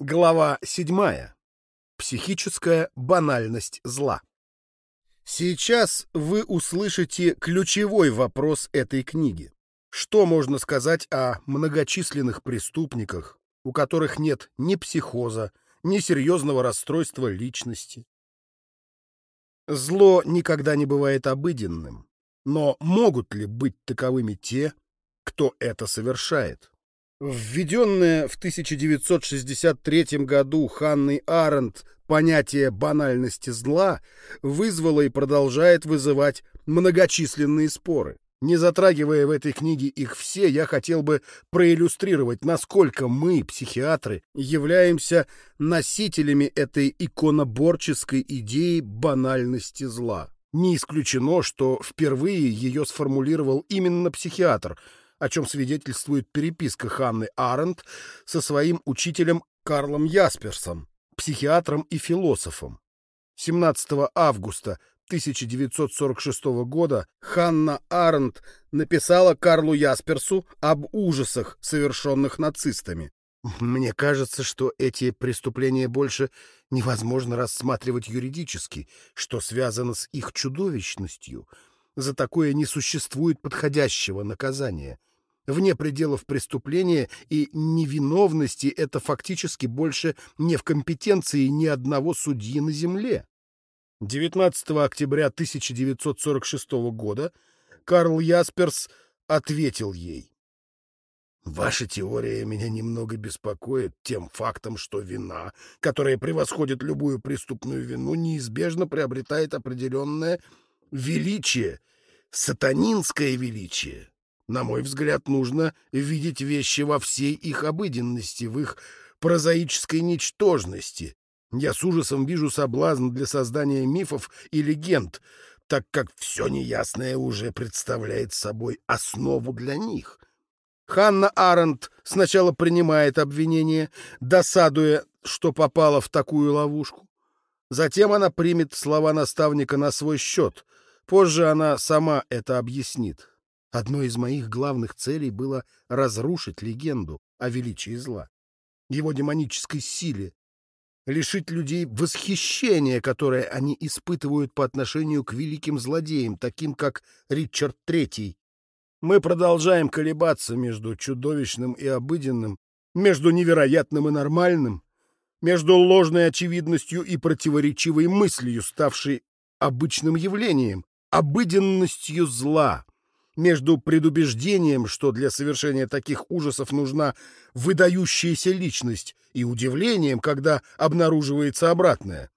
Глава 7. Психическая банальность зла. Сейчас вы услышите ключевой вопрос этой книги. Что можно сказать о многочисленных преступниках, у которых нет ни психоза, ни серьезного расстройства личности? Зло никогда не бывает обыденным, но могут ли быть таковыми те, кто это совершает? Введенное в 1963 году Ханной Аренд понятие банальности зла вызвало и продолжает вызывать многочисленные споры. Не затрагивая в этой книге их все, я хотел бы проиллюстрировать, насколько мы, психиатры, являемся носителями этой иконоборческой идеи банальности зла. Не исключено, что впервые ее сформулировал именно психиатр – о чем свидетельствует переписка Ханны Аренд со своим учителем Карлом Ясперсом, психиатром и философом. 17 августа 1946 года Ханна Аренд написала Карлу Ясперсу об ужасах, совершенных нацистами. Мне кажется, что эти преступления больше невозможно рассматривать юридически, что связано с их чудовищностью. За такое не существует подходящего наказания вне пределов преступления и невиновности это фактически больше не в компетенции ни одного судьи на земле. 19 октября 1946 года Карл Ясперс ответил ей. Ваша теория меня немного беспокоит тем фактом, что вина, которая превосходит любую преступную вину, неизбежно приобретает определенное величие, сатанинское величие. На мой взгляд, нужно видеть вещи во всей их обыденности, в их прозаической ничтожности. Я с ужасом вижу соблазн для создания мифов и легенд, так как все неясное уже представляет собой основу для них. Ханна Аренд сначала принимает обвинение, досадуя, что попала в такую ловушку. Затем она примет слова наставника на свой счет. Позже она сама это объяснит. Одной из моих главных целей было разрушить легенду о величии зла, его демонической силе, лишить людей восхищения, которое они испытывают по отношению к великим злодеям, таким как Ричард III. Мы продолжаем колебаться между чудовищным и обыденным, между невероятным и нормальным, между ложной очевидностью и противоречивой мыслью, ставшей обычным явлением, обыденностью зла, между предубеждением, что для совершения таких ужасов нужна выдающаяся личность, и удивлением, когда обнаруживается обратное.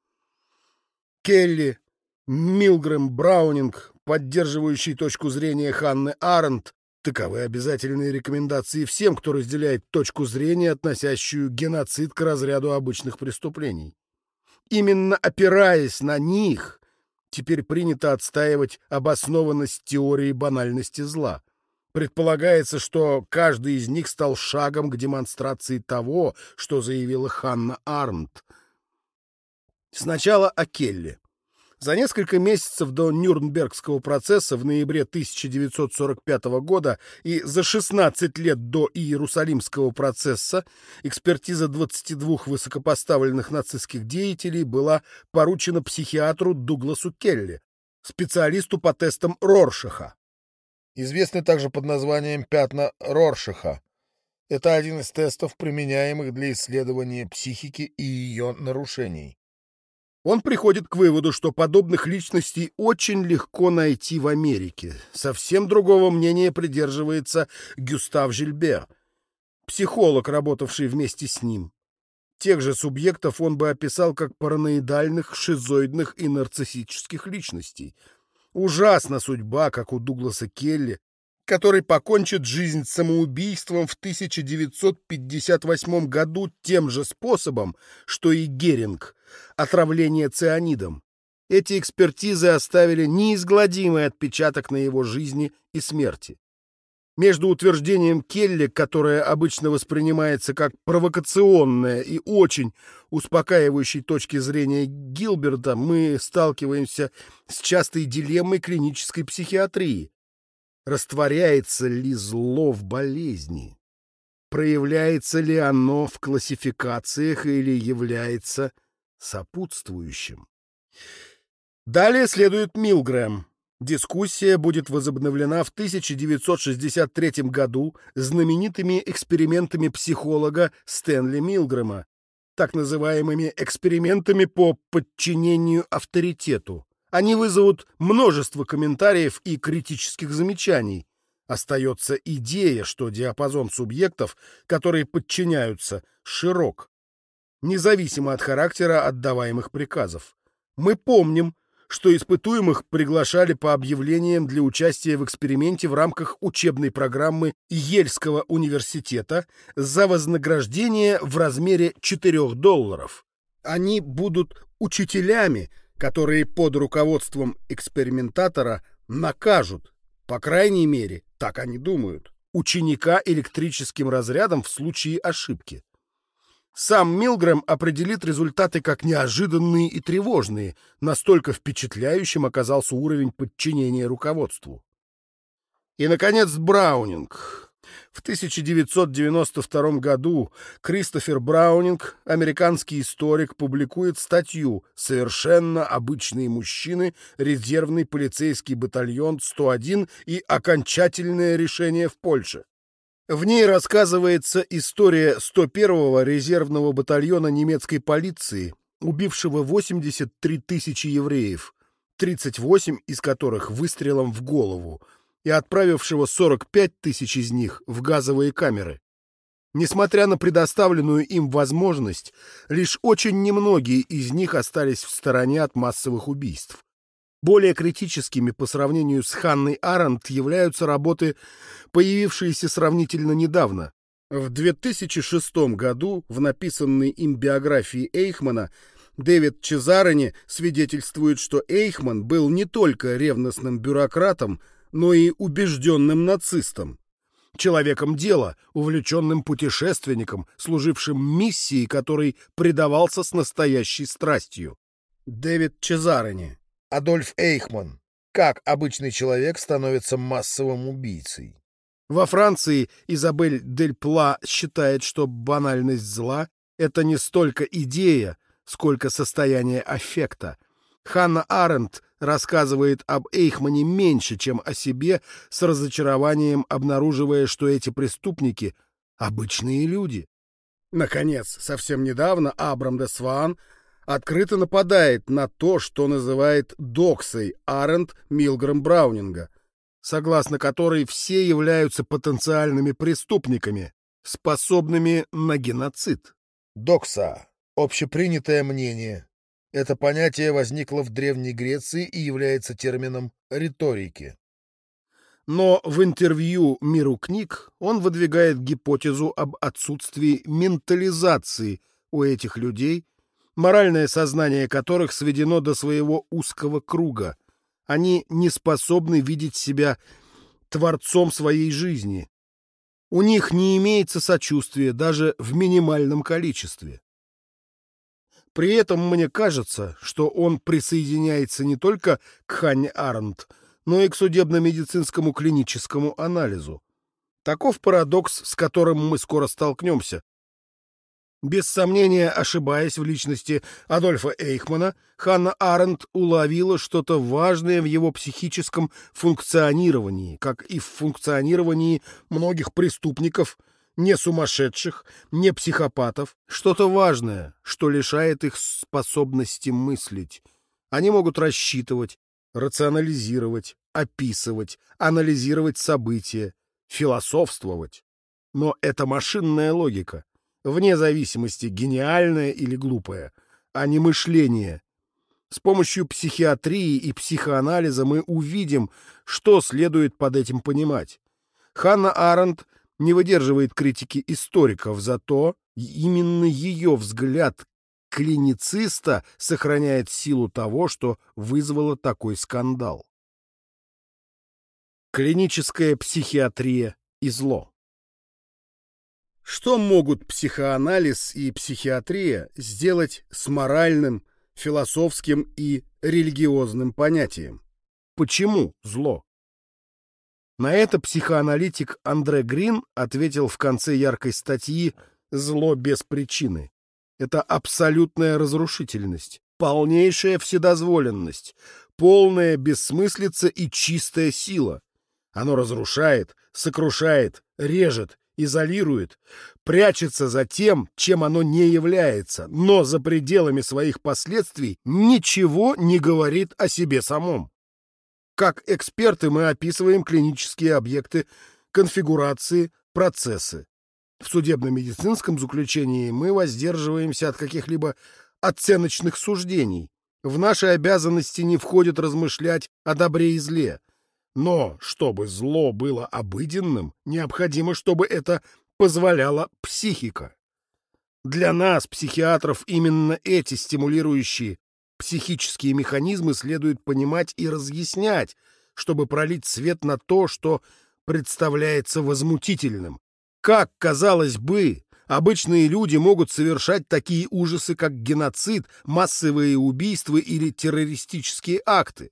Келли, Милгрэм, Браунинг, поддерживающий точку зрения Ханны Аренд, таковы обязательные рекомендации всем, кто разделяет точку зрения, относящую геноцид к разряду обычных преступлений. Именно опираясь на них, теперь принято отстаивать обоснованность теории банальности зла. Предполагается, что каждый из них стал шагом к демонстрации того, что заявила Ханна Арнт. Сначала о Келли. За несколько месяцев до Нюрнбергского процесса в ноябре 1945 года и за 16 лет до Иерусалимского процесса экспертиза 22 высокопоставленных нацистских деятелей была поручена психиатру Дугласу Келли, специалисту по тестам Роршаха. Известный также под названием «пятна Роршаха». Это один из тестов, применяемых для исследования психики и ее нарушений. Он приходит к выводу, что подобных личностей очень легко найти в Америке. Совсем другого мнения придерживается Гюстав Жильбер, психолог, работавший вместе с ним. Тех же субъектов он бы описал как параноидальных, шизоидных и нарциссических личностей. Ужасна судьба, как у Дугласа Келли, который покончит жизнь самоубийством в 1958 году тем же способом, что и Геринг – отравление цианидом. Эти экспертизы оставили неизгладимый отпечаток на его жизни и смерти. Между утверждением Келли, которое обычно воспринимается как провокационное и очень успокаивающей точки зрения Гилберта, мы сталкиваемся с частой дилеммой клинической психиатрии. Растворяется ли зло в болезни? проявляется ли оно в классификациях или является сопутствующим. Далее следует Милгрэм. Дискуссия будет возобновлена в 1963 году знаменитыми экспериментами психолога Стэнли Милгрэма, так называемыми экспериментами по подчинению авторитету. Они вызовут множество комментариев и критических замечаний. Остается идея, что диапазон субъектов, которые подчиняются, широк, независимо от характера отдаваемых приказов. Мы помним, что испытуемых приглашали по объявлениям для участия в эксперименте в рамках учебной программы Ельского университета за вознаграждение в размере 4 долларов. Они будут учителями, которые под руководством экспериментатора накажут, по крайней мере, так они думают, ученика электрическим разрядом в случае ошибки. Сам Милгрэм определит результаты как неожиданные и тревожные, настолько впечатляющим оказался уровень подчинения руководству. И, наконец, Браунинг. В 1992 году Кристофер Браунинг, американский историк, публикует статью «Совершенно обычные мужчины. Резервный полицейский батальон 101 и окончательное решение в Польше». В ней рассказывается история 101-го резервного батальона немецкой полиции, убившего 83 тысячи евреев, 38 из которых выстрелом в голову, и отправившего 45 тысяч из них в газовые камеры. Несмотря на предоставленную им возможность, лишь очень немногие из них остались в стороне от массовых убийств. Более критическими по сравнению с Ханной Аренд являются работы, появившиеся сравнительно недавно. В 2006 году в написанной им биографии Эйхмана Дэвид Чезарони свидетельствует, что Эйхман был не только ревностным бюрократом, но и убежденным нацистом. Человеком дела, увлеченным путешественником, служившим миссии, который предавался с настоящей страстью. Дэвид Чезарони Адольф Эйхман. Как обычный человек становится массовым убийцей? Во Франции Изабель Дель Пла считает, что банальность зла — это не столько идея, сколько состояние аффекта. Ханна Аренд рассказывает об Эйхмане меньше, чем о себе, с разочарованием обнаруживая, что эти преступники — обычные люди. Наконец, совсем недавно Абрам де Сван — открыто нападает на то, что называет доксой Аренд Милгрэм Браунинга, согласно которой все являются потенциальными преступниками, способными на геноцид. Докса — общепринятое мнение. Это понятие возникло в Древней Греции и является термином риторики. Но в интервью «Миру книг» он выдвигает гипотезу об отсутствии ментализации у этих людей моральное сознание которых сведено до своего узкого круга. Они не способны видеть себя творцом своей жизни. У них не имеется сочувствия даже в минимальном количестве. При этом мне кажется, что он присоединяется не только к Ханне Арнт, но и к судебно-медицинскому клиническому анализу. Таков парадокс, с которым мы скоро столкнемся, без сомнения, ошибаясь в личности Адольфа Эйхмана, Ханна Аренд уловила что-то важное в его психическом функционировании, как и в функционировании многих преступников, не сумасшедших, не психопатов, что-то важное, что лишает их способности мыслить. Они могут рассчитывать, рационализировать, описывать, анализировать события, философствовать. Но это машинная логика вне зависимости, гениальное или глупое, а не мышление. С помощью психиатрии и психоанализа мы увидим, что следует под этим понимать. Ханна Аренд не выдерживает критики историков, зато именно ее взгляд клинициста сохраняет силу того, что вызвало такой скандал. Клиническая психиатрия и зло что могут психоанализ и психиатрия сделать с моральным, философским и религиозным понятием? Почему зло? На это психоаналитик Андре Грин ответил в конце яркой статьи «Зло без причины». Это абсолютная разрушительность, полнейшая вседозволенность, полная бессмыслица и чистая сила. Оно разрушает, сокрушает, режет, изолирует, прячется за тем, чем оно не является, но за пределами своих последствий ничего не говорит о себе самом. Как эксперты мы описываем клинические объекты, конфигурации, процессы. В судебно-медицинском заключении мы воздерживаемся от каких-либо оценочных суждений. В наши обязанности не входит размышлять о добре и зле. Но, чтобы зло было обыденным, необходимо, чтобы это позволяла психика. Для нас, психиатров, именно эти стимулирующие психические механизмы следует понимать и разъяснять, чтобы пролить свет на то, что представляется возмутительным. Как, казалось бы, обычные люди могут совершать такие ужасы, как геноцид, массовые убийства или террористические акты?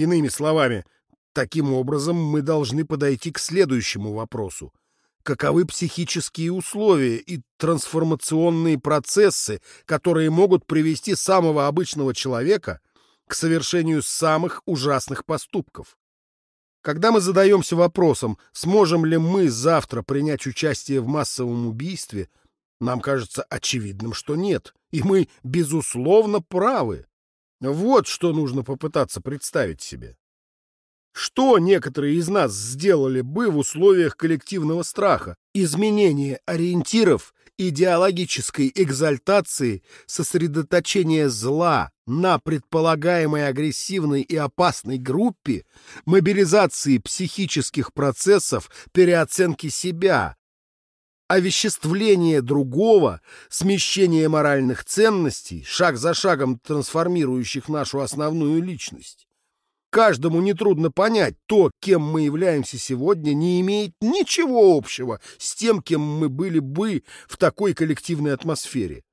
Иными словами, таким образом мы должны подойти к следующему вопросу. Каковы психические условия и трансформационные процессы, которые могут привести самого обычного человека к совершению самых ужасных поступков? Когда мы задаемся вопросом, сможем ли мы завтра принять участие в массовом убийстве, нам кажется очевидным, что нет, и мы, безусловно, правы. Вот что нужно попытаться представить себе. Что некоторые из нас сделали бы в условиях коллективного страха? Изменение ориентиров, идеологической экзальтации, сосредоточение зла на предполагаемой агрессивной и опасной группе, мобилизации психических процессов, переоценки себя, овеществление другого, смещение моральных ценностей, шаг за шагом трансформирующих нашу основную личность. Каждому нетрудно понять, то, кем мы являемся сегодня, не имеет ничего общего с тем, кем мы были бы в такой коллективной атмосфере.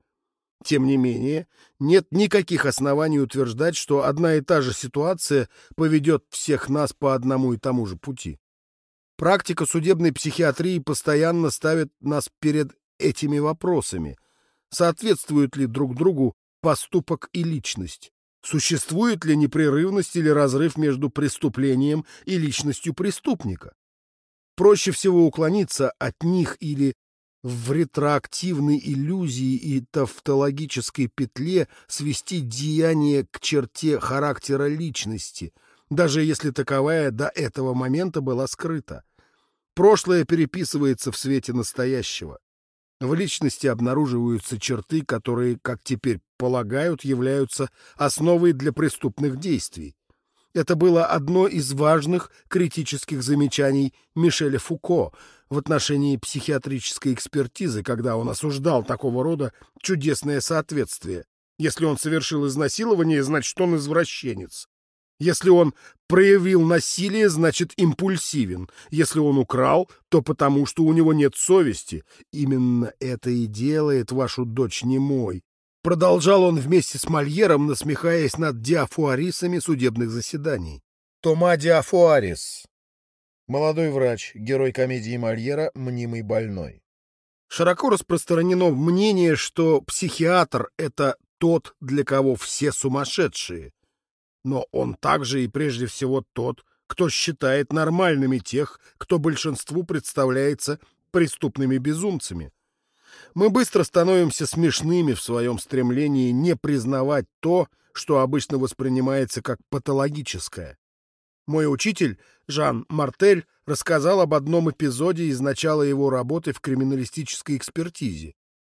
Тем не менее, нет никаких оснований утверждать, что одна и та же ситуация поведет всех нас по одному и тому же пути. Практика судебной психиатрии постоянно ставит нас перед этими вопросами. Соответствуют ли друг другу поступок и личность? Существует ли непрерывность или разрыв между преступлением и личностью преступника? Проще всего уклониться от них или в ретроактивной иллюзии и тавтологической петле свести деяние к черте характера личности, даже если таковая до этого момента была скрыта. Прошлое переписывается в свете настоящего. В личности обнаруживаются черты, которые, как теперь полагают, являются основой для преступных действий. Это было одно из важных критических замечаний Мишеля Фуко в отношении психиатрической экспертизы, когда он осуждал такого рода чудесное соответствие. Если он совершил изнасилование, значит, он извращенец. Если он проявил насилие, значит импульсивен. Если он украл, то потому, что у него нет совести. Именно это и делает вашу дочь немой. Продолжал он вместе с Мольером, насмехаясь над диафуарисами судебных заседаний. Тома Диафуарис. Молодой врач, герой комедии Мольера «Мнимый больной». Широко распространено мнение, что психиатр — это тот, для кого все сумасшедшие, но он также и прежде всего тот, кто считает нормальными тех, кто большинству представляется преступными безумцами. Мы быстро становимся смешными в своем стремлении не признавать то, что обычно воспринимается как патологическое. Мой учитель, Жан Мартель, рассказал об одном эпизоде из начала его работы в криминалистической экспертизе.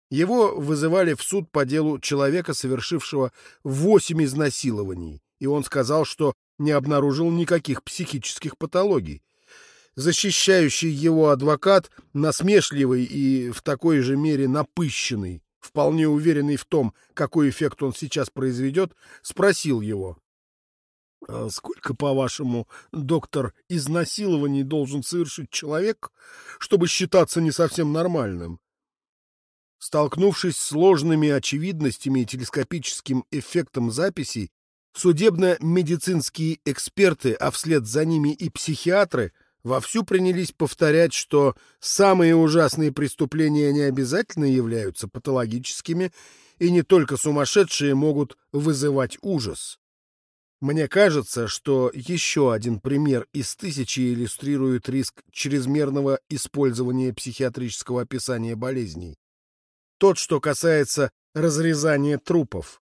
Его вызывали в суд по делу человека, совершившего восемь изнасилований, и он сказал, что не обнаружил никаких психических патологий. Защищающий его адвокат, насмешливый и в такой же мере напыщенный, вполне уверенный в том, какой эффект он сейчас произведет, спросил его. «А сколько, по-вашему, доктор, изнасилований должен совершить человек, чтобы считаться не совсем нормальным?» Столкнувшись с сложными очевидностями и телескопическим эффектом записей, Судебно-медицинские эксперты, а вслед за ними и психиатры, вовсю принялись повторять, что самые ужасные преступления не обязательно являются патологическими, и не только сумасшедшие могут вызывать ужас. Мне кажется, что еще один пример из тысячи иллюстрирует риск чрезмерного использования психиатрического описания болезней. Тот, что касается разрезания трупов.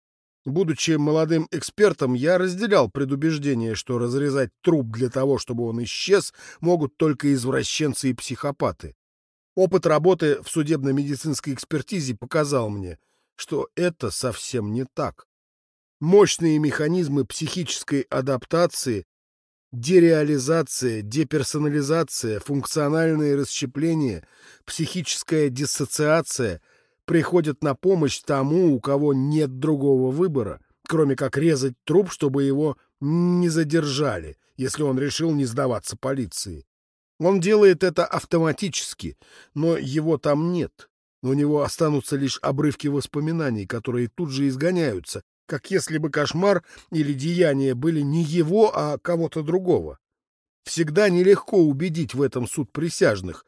Будучи молодым экспертом, я разделял предубеждение, что разрезать труп для того, чтобы он исчез, могут только извращенцы и психопаты. Опыт работы в судебно-медицинской экспертизе показал мне, что это совсем не так. Мощные механизмы психической адаптации, дереализация, деперсонализация, функциональные расщепления, психическая диссоциация — приходят на помощь тому, у кого нет другого выбора, кроме как резать труп, чтобы его не задержали, если он решил не сдаваться полиции. Он делает это автоматически, но его там нет. У него останутся лишь обрывки воспоминаний, которые тут же изгоняются, как если бы кошмар или деяние были не его, а кого-то другого. Всегда нелегко убедить в этом суд присяжных,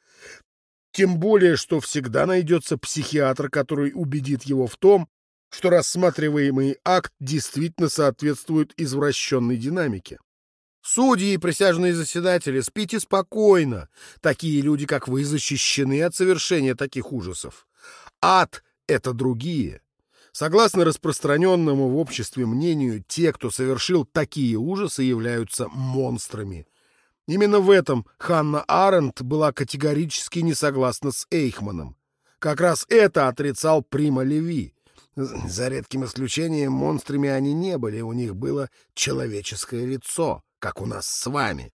тем более, что всегда найдется психиатр, который убедит его в том, что рассматриваемый акт действительно соответствует извращенной динамике. Судьи и присяжные заседатели, спите спокойно. Такие люди, как вы, защищены от совершения таких ужасов. Ад — это другие. Согласно распространенному в обществе мнению, те, кто совершил такие ужасы, являются монстрами, Именно в этом Ханна Аренд была категорически не согласна с Эйхманом. Как раз это отрицал Прима Леви. За редким исключением монстрами они не были, у них было человеческое лицо, как у нас с вами.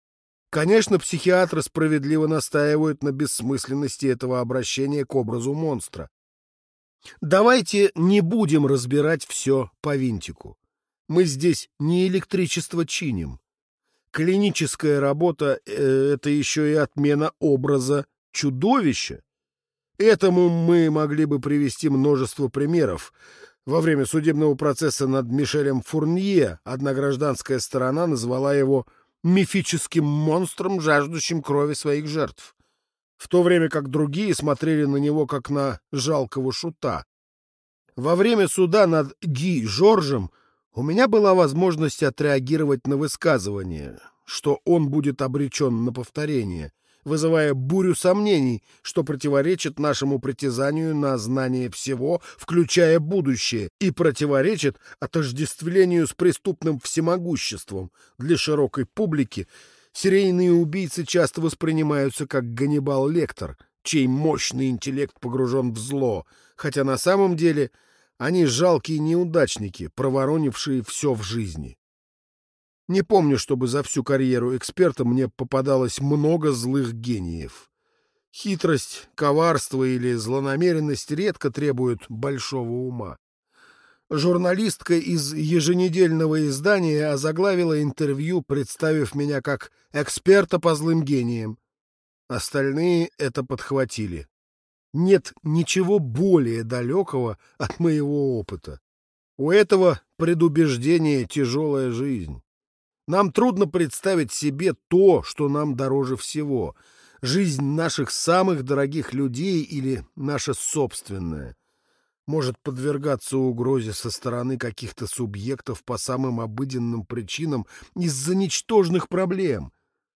Конечно, психиатры справедливо настаивают на бессмысленности этого обращения к образу монстра. Давайте не будем разбирать все по винтику. Мы здесь не электричество чиним. Клиническая работа э, — это еще и отмена образа чудовища. Этому мы могли бы привести множество примеров. Во время судебного процесса над Мишелем Фурнье одна гражданская сторона назвала его мифическим монстром, жаждущим крови своих жертв, в то время как другие смотрели на него как на жалкого шута. Во время суда над Ги Жоржем у меня была возможность отреагировать на высказывание, что он будет обречен на повторение, вызывая бурю сомнений, что противоречит нашему притязанию на знание всего, включая будущее, и противоречит отождествлению с преступным всемогуществом. Для широкой публики серийные убийцы часто воспринимаются как Ганнибал Лектор, чей мощный интеллект погружен в зло, хотя на самом деле — они жалкие неудачники, проворонившие все в жизни. Не помню, чтобы за всю карьеру эксперта мне попадалось много злых гениев. Хитрость, коварство или злонамеренность редко требуют большого ума. Журналистка из еженедельного издания озаглавила интервью, представив меня как эксперта по злым гениям. Остальные это подхватили нет ничего более далекого от моего опыта. У этого предубеждения тяжелая жизнь. Нам трудно представить себе то, что нам дороже всего. Жизнь наших самых дорогих людей или наша собственная может подвергаться угрозе со стороны каких-то субъектов по самым обыденным причинам из-за ничтожных проблем,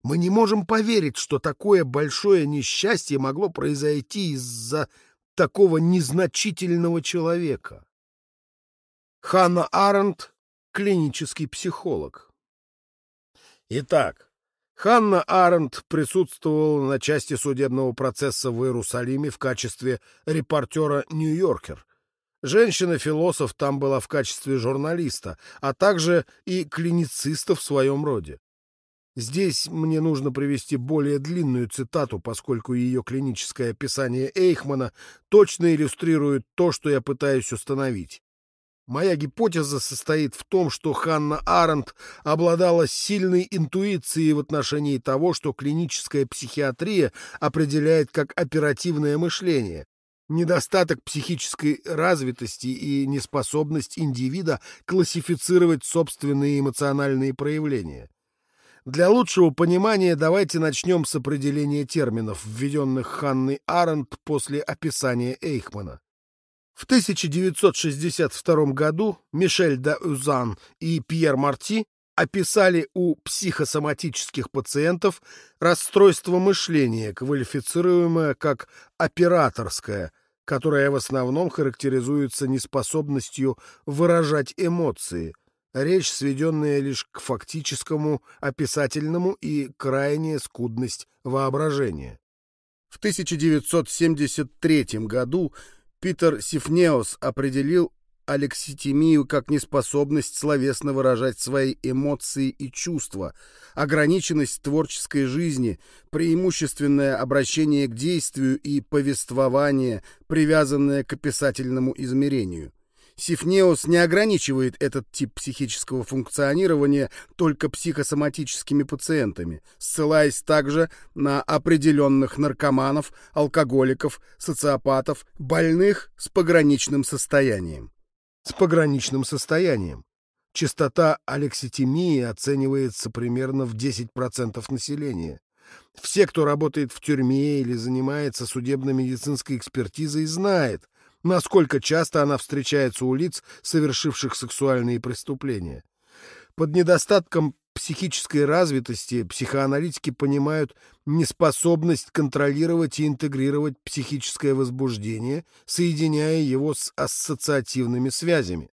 мы не можем поверить, что такое большое несчастье могло произойти из-за такого незначительного человека. Ханна Аренд — клинический психолог. Итак, Ханна Аренд присутствовала на части судебного процесса в Иерусалиме в качестве репортера «Нью-Йоркер». Женщина-философ там была в качестве журналиста, а также и клинициста в своем роде. Здесь мне нужно привести более длинную цитату, поскольку ее клиническое описание Эйхмана точно иллюстрирует то, что я пытаюсь установить. Моя гипотеза состоит в том, что Ханна Аренд обладала сильной интуицией в отношении того, что клиническая психиатрия определяет как оперативное мышление. недостаток психической развитости и неспособность индивида классифицировать собственные эмоциональные проявления. Для лучшего понимания давайте начнем с определения терминов, введенных Ханной Аренд после описания Эйхмана. В 1962 году Мишель де Узан и Пьер Марти описали у психосоматических пациентов расстройство мышления, квалифицируемое как операторское, которое в основном характеризуется неспособностью выражать эмоции, речь сведенная лишь к фактическому, описательному и крайняя скудность воображения. В 1973 году Питер Сифнеус определил алекситимию как неспособность словесно выражать свои эмоции и чувства, ограниченность творческой жизни, преимущественное обращение к действию и повествование, привязанное к описательному измерению. Сифнеус не ограничивает этот тип психического функционирования только психосоматическими пациентами, ссылаясь также на определенных наркоманов, алкоголиков, социопатов, больных с пограничным состоянием с пограничным состоянием. Частота алекситимии оценивается примерно в 10% населения. Все, кто работает в тюрьме или занимается судебно-медицинской экспертизой, знает, насколько часто она встречается у лиц, совершивших сексуальные преступления. Под недостатком психической развитости психоаналитики понимают неспособность контролировать и интегрировать психическое возбуждение, соединяя его с ассоциативными связями.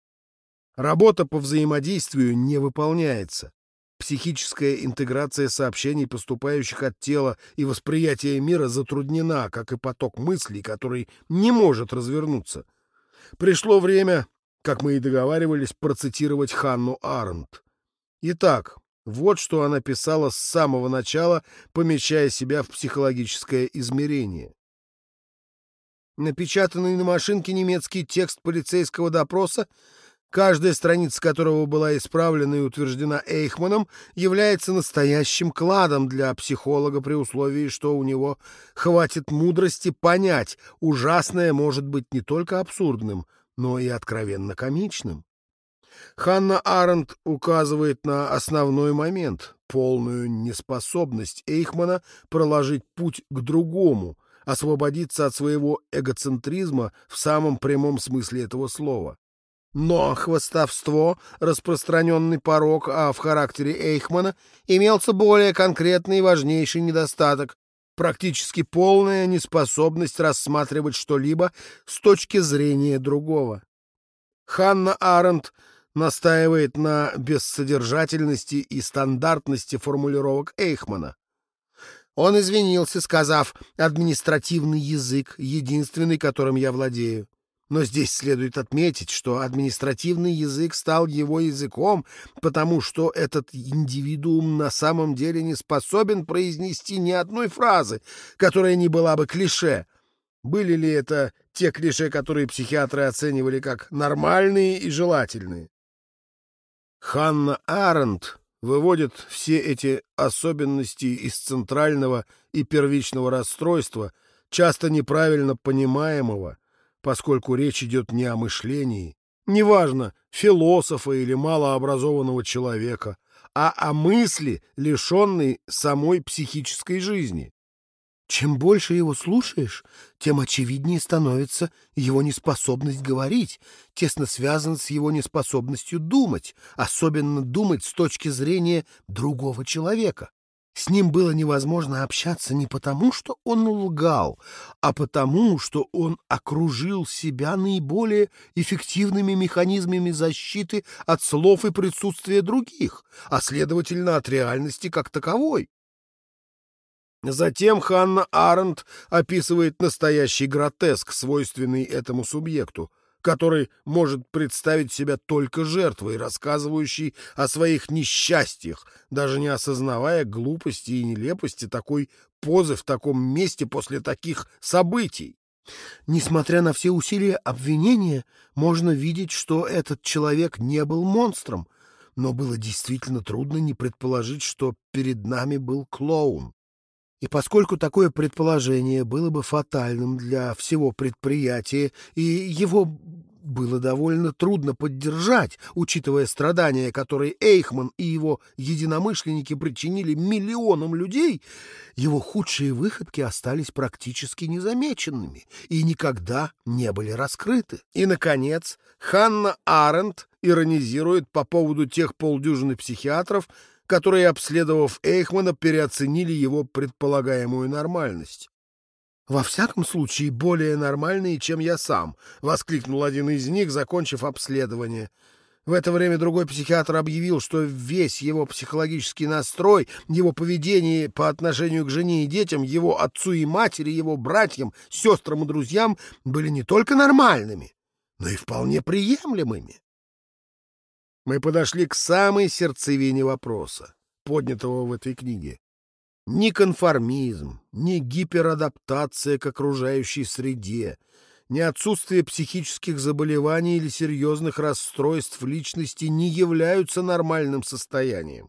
Работа по взаимодействию не выполняется. Психическая интеграция сообщений, поступающих от тела и восприятия мира, затруднена, как и поток мыслей, который не может развернуться. Пришло время, как мы и договаривались, процитировать Ханну Арнт. Итак, вот что она писала с самого начала, помещая себя в психологическое измерение. Напечатанный на машинке немецкий текст полицейского допроса, каждая страница которого была исправлена и утверждена Эйхманом, является настоящим кладом для психолога при условии, что у него хватит мудрости понять, ужасное может быть не только абсурдным, но и откровенно комичным. Ханна Аренд указывает на основной момент — полную неспособность Эйхмана проложить путь к другому, освободиться от своего эгоцентризма в самом прямом смысле этого слова. Но хвостовство, распространенный порог, а в характере Эйхмана имелся более конкретный и важнейший недостаток — практически полная неспособность рассматривать что-либо с точки зрения другого. Ханна Аренд — настаивает на бессодержательности и стандартности формулировок Эйхмана. Он извинился, сказав «административный язык, единственный, которым я владею». Но здесь следует отметить, что административный язык стал его языком, потому что этот индивидуум на самом деле не способен произнести ни одной фразы, которая не была бы клише. Были ли это те клише, которые психиатры оценивали как нормальные и желательные? Ханна Аренд выводит все эти особенности из центрального и первичного расстройства, часто неправильно понимаемого, поскольку речь идет не о мышлении, неважно, философа или малообразованного человека, а о мысли, лишенной самой психической жизни. Чем больше его слушаешь, тем очевиднее становится его неспособность говорить, тесно связан с его неспособностью думать, особенно думать с точки зрения другого человека. С ним было невозможно общаться не потому, что он лгал, а потому, что он окружил себя наиболее эффективными механизмами защиты от слов и присутствия других, а следовательно от реальности как таковой. Затем Ханна Аренд описывает настоящий гротеск, свойственный этому субъекту, который может представить себя только жертвой, рассказывающей о своих несчастьях, даже не осознавая глупости и нелепости такой позы в таком месте после таких событий. Несмотря на все усилия обвинения, можно видеть, что этот человек не был монстром, но было действительно трудно не предположить, что перед нами был клоун. И поскольку такое предположение было бы фатальным для всего предприятия, и его было довольно трудно поддержать, учитывая страдания, которые Эйхман и его единомышленники причинили миллионам людей, его худшие выходки остались практически незамеченными и никогда не были раскрыты. И, наконец, Ханна Аренд иронизирует по поводу тех полдюжины психиатров, которые, обследовав Эйхмана, переоценили его предполагаемую нормальность. «Во всяком случае, более нормальные, чем я сам», — воскликнул один из них, закончив обследование. В это время другой психиатр объявил, что весь его психологический настрой, его поведение по отношению к жене и детям, его отцу и матери, его братьям, сестрам и друзьям были не только нормальными, но и вполне приемлемыми. Мы подошли к самой сердцевине вопроса, поднятого в этой книге. Ни конформизм, ни гиперадаптация к окружающей среде, ни отсутствие психических заболеваний или серьезных расстройств личности не являются нормальным состоянием.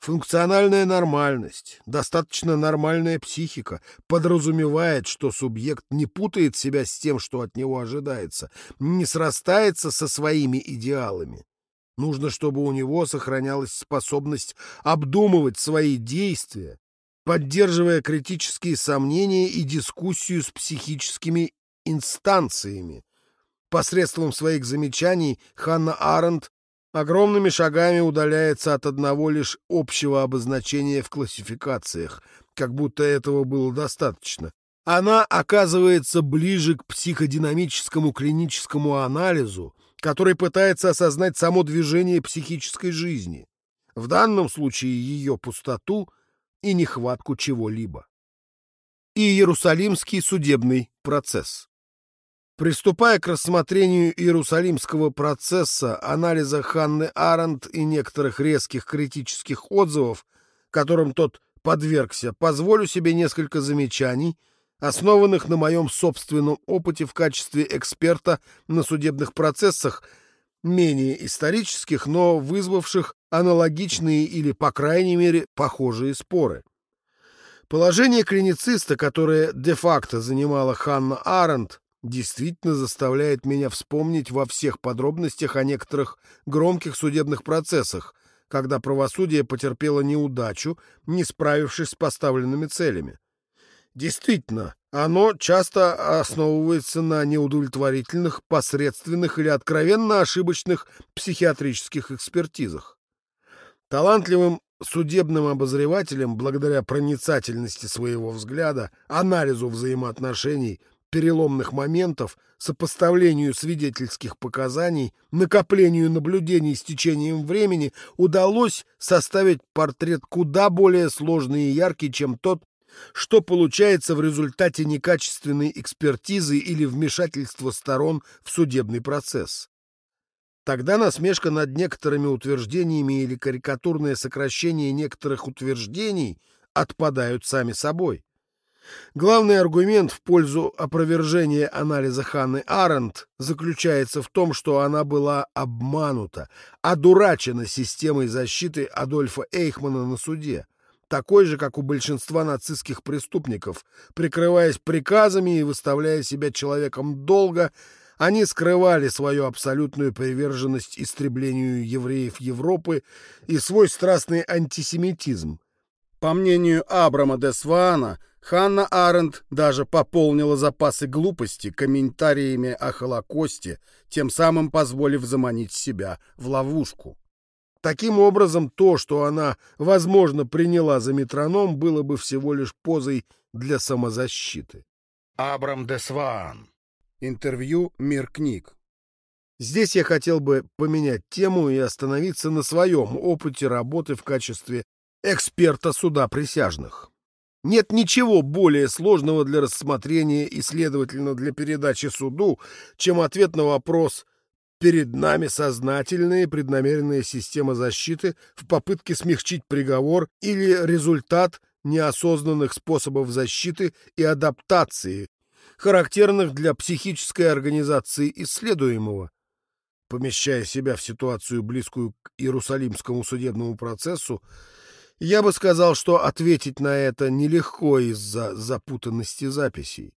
Функциональная нормальность, достаточно нормальная психика подразумевает, что субъект не путает себя с тем, что от него ожидается, не срастается со своими идеалами. Нужно, чтобы у него сохранялась способность обдумывать свои действия, поддерживая критические сомнения и дискуссию с психическими инстанциями. Посредством своих замечаний Ханна Аренд огромными шагами удаляется от одного лишь общего обозначения в классификациях, как будто этого было достаточно. Она оказывается ближе к психодинамическому клиническому анализу, который пытается осознать само движение психической жизни, в данном случае ее пустоту и нехватку чего-либо. И Иерусалимский судебный процесс. Приступая к рассмотрению Иерусалимского процесса, анализа Ханны Аренд и некоторых резких критических отзывов, которым тот подвергся, позволю себе несколько замечаний, основанных на моем собственном опыте в качестве эксперта на судебных процессах, менее исторических, но вызвавших аналогичные или, по крайней мере, похожие споры. Положение клинициста, которое де-факто занимала Ханна Аренд, действительно заставляет меня вспомнить во всех подробностях о некоторых громких судебных процессах, когда правосудие потерпело неудачу, не справившись с поставленными целями. Действительно, оно часто основывается на неудовлетворительных, посредственных или откровенно ошибочных психиатрических экспертизах. Талантливым судебным обозревателем, благодаря проницательности своего взгляда, анализу взаимоотношений, переломных моментов, сопоставлению свидетельских показаний, накоплению наблюдений с течением времени, удалось составить портрет куда более сложный и яркий, чем тот, что получается в результате некачественной экспертизы или вмешательства сторон в судебный процесс. Тогда насмешка над некоторыми утверждениями или карикатурное сокращение некоторых утверждений отпадают сами собой. Главный аргумент в пользу опровержения анализа Ханны Аренд заключается в том, что она была обманута, одурачена системой защиты Адольфа Эйхмана на суде такой же, как у большинства нацистских преступников. Прикрываясь приказами и выставляя себя человеком долго, они скрывали свою абсолютную приверженность истреблению евреев Европы и свой страстный антисемитизм. По мнению Абрама де Свана, Ханна Аренд даже пополнила запасы глупости комментариями о Холокосте, тем самым позволив заманить себя в ловушку. Таким образом, то, что она, возможно, приняла за метроном, было бы всего лишь позой для самозащиты. Абрам де Сван. Интервью «Мир книг». Здесь я хотел бы поменять тему и остановиться на своем опыте работы в качестве эксперта суда присяжных. Нет ничего более сложного для рассмотрения и, следовательно, для передачи суду, чем ответ на вопрос – Перед нами сознательная и преднамеренная система защиты в попытке смягчить приговор или результат неосознанных способов защиты и адаптации, характерных для психической организации исследуемого. Помещая себя в ситуацию, близкую к Иерусалимскому судебному процессу, Я бы сказал, что ответить на это нелегко из-за запутанности записей.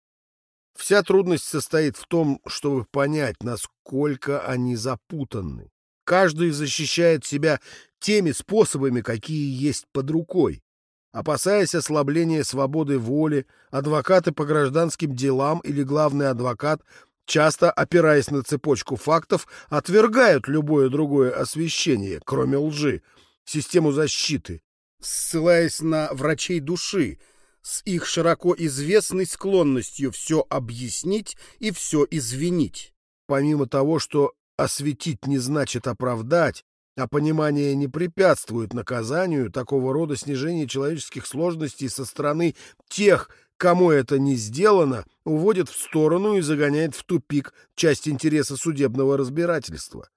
Вся трудность состоит в том, чтобы понять, насколько они запутаны. Каждый защищает себя теми способами, какие есть под рукой. Опасаясь ослабления свободы воли, адвокаты по гражданским делам или главный адвокат, часто опираясь на цепочку фактов, отвергают любое другое освещение, кроме лжи, систему защиты, ссылаясь на врачей души, с их широко известной склонностью все объяснить и все извинить. Помимо того, что осветить не значит оправдать, а понимание не препятствует наказанию, такого рода снижение человеческих сложностей со стороны тех, кому это не сделано, уводит в сторону и загоняет в тупик часть интереса судебного разбирательства.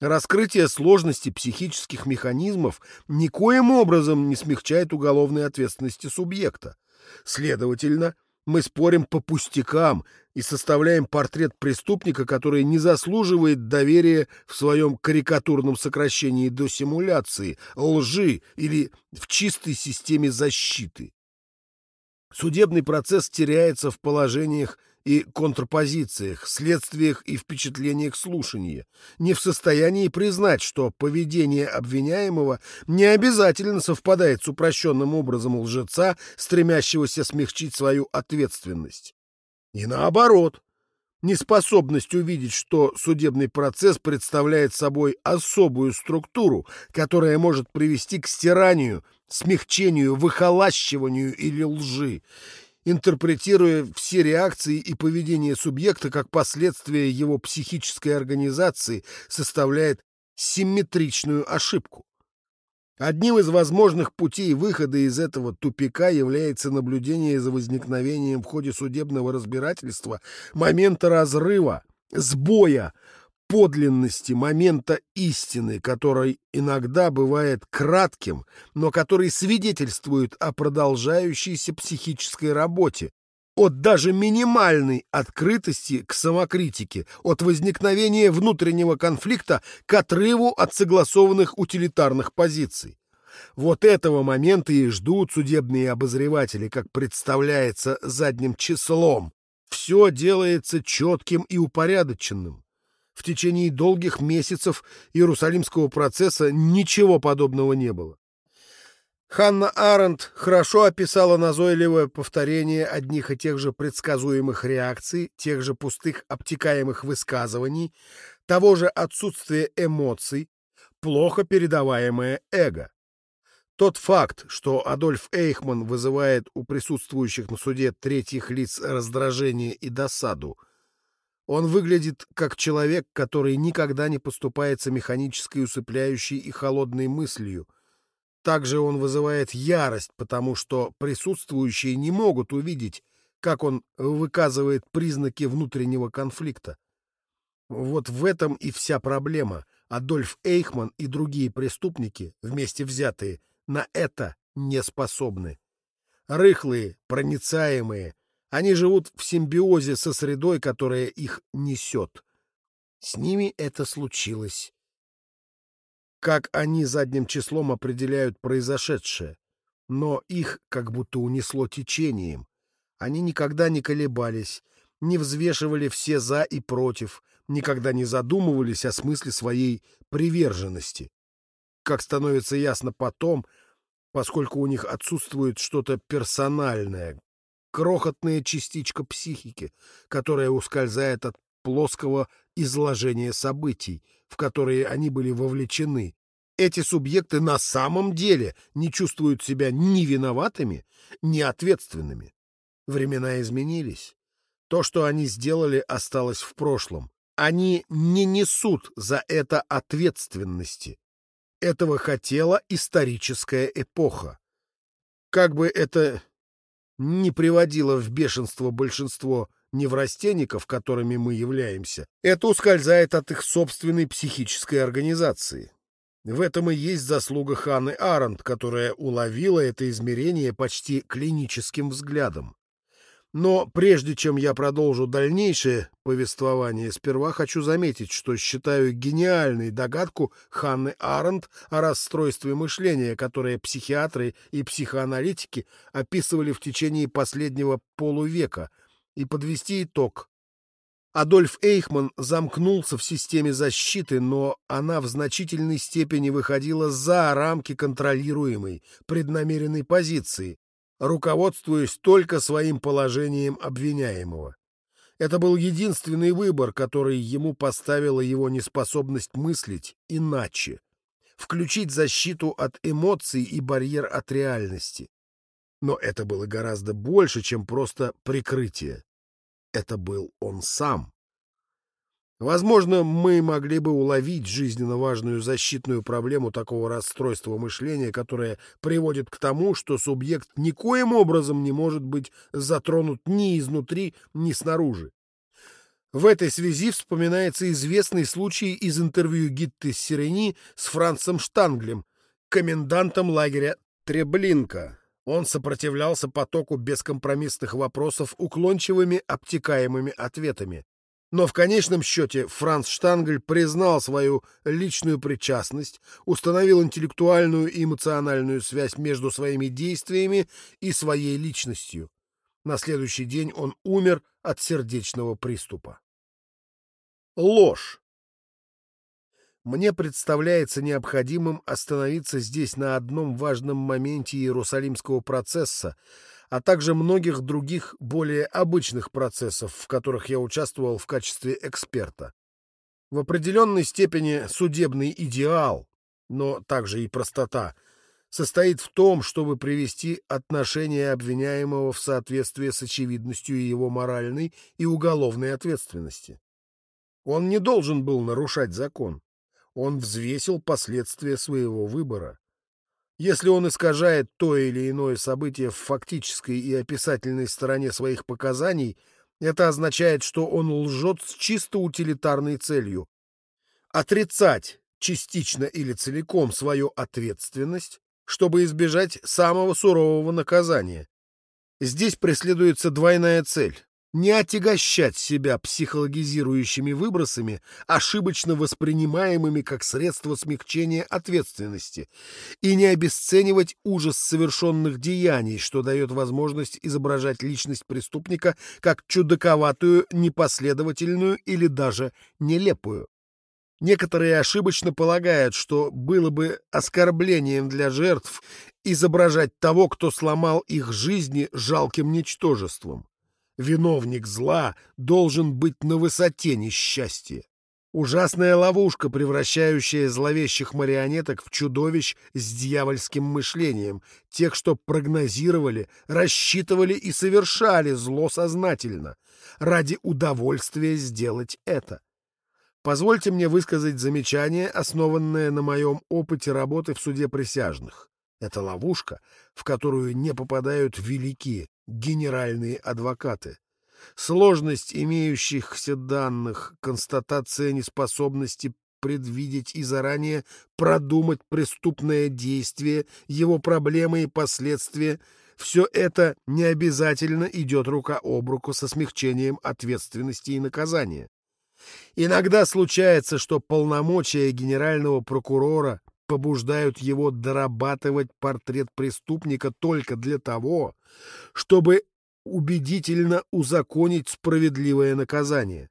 Раскрытие сложности психических механизмов никоим образом не смягчает уголовной ответственности субъекта. Следовательно, мы спорим по пустякам и составляем портрет преступника, который не заслуживает доверия в своем карикатурном сокращении до симуляции, лжи или в чистой системе защиты. Судебный процесс теряется в положениях и контрпозициях, следствиях и впечатлениях слушания, не в состоянии признать, что поведение обвиняемого не обязательно совпадает с упрощенным образом лжеца, стремящегося смягчить свою ответственность. И наоборот, неспособность увидеть, что судебный процесс представляет собой особую структуру, которая может привести к стиранию, смягчению, выхолащиванию или лжи, интерпретируя все реакции и поведение субъекта как последствия его психической организации, составляет симметричную ошибку. Одним из возможных путей выхода из этого тупика является наблюдение за возникновением в ходе судебного разбирательства момента разрыва, сбоя, подлинности момента истины, который иногда бывает кратким, но который свидетельствует о продолжающейся психической работе, от даже минимальной открытости к самокритике, от возникновения внутреннего конфликта к отрыву от согласованных утилитарных позиций. Вот этого момента и ждут судебные обозреватели, как представляется задним числом. Все делается четким и упорядоченным. В течение долгих месяцев Иерусалимского процесса ничего подобного не было. Ханна Аренд хорошо описала назойливое повторение одних и тех же предсказуемых реакций, тех же пустых обтекаемых высказываний, того же отсутствия эмоций, плохо передаваемое эго. Тот факт, что Адольф Эйхман вызывает у присутствующих на суде третьих лиц раздражение и досаду – он выглядит как человек, который никогда не поступается механической, усыпляющей и холодной мыслью. Также он вызывает ярость, потому что присутствующие не могут увидеть, как он выказывает признаки внутреннего конфликта. Вот в этом и вся проблема. Адольф Эйхман и другие преступники, вместе взятые, на это не способны. Рыхлые, проницаемые, они живут в симбиозе со средой, которая их несет. С ними это случилось. Как они задним числом определяют произошедшее, но их как будто унесло течением. Они никогда не колебались, не взвешивали все «за» и «против», никогда не задумывались о смысле своей приверженности. Как становится ясно потом, поскольку у них отсутствует что-то персональное, крохотная частичка психики, которая ускользает от плоского изложения событий, в которые они были вовлечены. Эти субъекты на самом деле не чувствуют себя ни виноватыми, ни ответственными. Времена изменились. То, что они сделали, осталось в прошлом. Они не несут за это ответственности. Этого хотела историческая эпоха. Как бы это не приводило в бешенство большинство неврастенников, которыми мы являемся, это ускользает от их собственной психической организации. В этом и есть заслуга Ханны Аренд, которая уловила это измерение почти клиническим взглядом. Но прежде чем я продолжу дальнейшее повествование, сперва хочу заметить, что считаю гениальной догадку Ханны Аренд о расстройстве мышления, которое психиатры и психоаналитики описывали в течение последнего полувека, и подвести итог. Адольф Эйхман замкнулся в системе защиты, но она в значительной степени выходила за рамки контролируемой, преднамеренной позиции, руководствуясь только своим положением обвиняемого. Это был единственный выбор, который ему поставила его неспособность мыслить иначе, включить защиту от эмоций и барьер от реальности. Но это было гораздо больше, чем просто прикрытие. Это был он сам. Возможно, мы могли бы уловить жизненно важную защитную проблему такого расстройства мышления, которое приводит к тому, что субъект никоим образом не может быть затронут ни изнутри, ни снаружи. В этой связи вспоминается известный случай из интервью Гитты Сирени с Францем Штанглем, комендантом лагеря Треблинка. Он сопротивлялся потоку бескомпромиссных вопросов уклончивыми, обтекаемыми ответами. Но в конечном счете Франц Штангель признал свою личную причастность, установил интеллектуальную и эмоциональную связь между своими действиями и своей личностью. На следующий день он умер от сердечного приступа. Ложь. Мне представляется необходимым остановиться здесь на одном важном моменте Иерусалимского процесса, а также многих других более обычных процессов, в которых я участвовал в качестве эксперта. В определенной степени судебный идеал, но также и простота, состоит в том, чтобы привести отношение обвиняемого в соответствие с очевидностью его моральной и уголовной ответственности. Он не должен был нарушать закон. Он взвесил последствия своего выбора. Если он искажает то или иное событие в фактической и описательной стороне своих показаний, это означает, что он лжет с чисто утилитарной целью. Отрицать частично или целиком свою ответственность, чтобы избежать самого сурового наказания. Здесь преследуется двойная цель не отягощать себя психологизирующими выбросами, ошибочно воспринимаемыми как средство смягчения ответственности, и не обесценивать ужас совершенных деяний, что дает возможность изображать личность преступника как чудаковатую, непоследовательную или даже нелепую. Некоторые ошибочно полагают, что было бы оскорблением для жертв изображать того, кто сломал их жизни жалким ничтожеством виновник зла должен быть на высоте несчастья. Ужасная ловушка, превращающая зловещих марионеток в чудовищ с дьявольским мышлением, тех, что прогнозировали, рассчитывали и совершали зло сознательно, ради удовольствия сделать это. Позвольте мне высказать замечание, основанное на моем опыте работы в суде присяжных. Это ловушка, в которую не попадают великие, генеральные адвокаты. Сложность имеющихся данных, констатация неспособности предвидеть и заранее продумать преступное действие, его проблемы и последствия — все это не обязательно идет рука об руку со смягчением ответственности и наказания. Иногда случается, что полномочия генерального прокурора побуждают его дорабатывать портрет преступника только для того, чтобы убедительно узаконить справедливое наказание.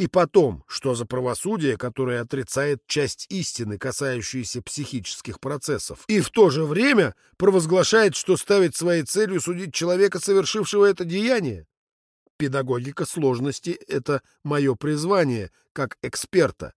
И потом, что за правосудие, которое отрицает часть истины, касающейся психических процессов, и в то же время провозглашает, что ставит своей целью судить человека, совершившего это деяние? Педагогика сложности — это мое призвание, как эксперта.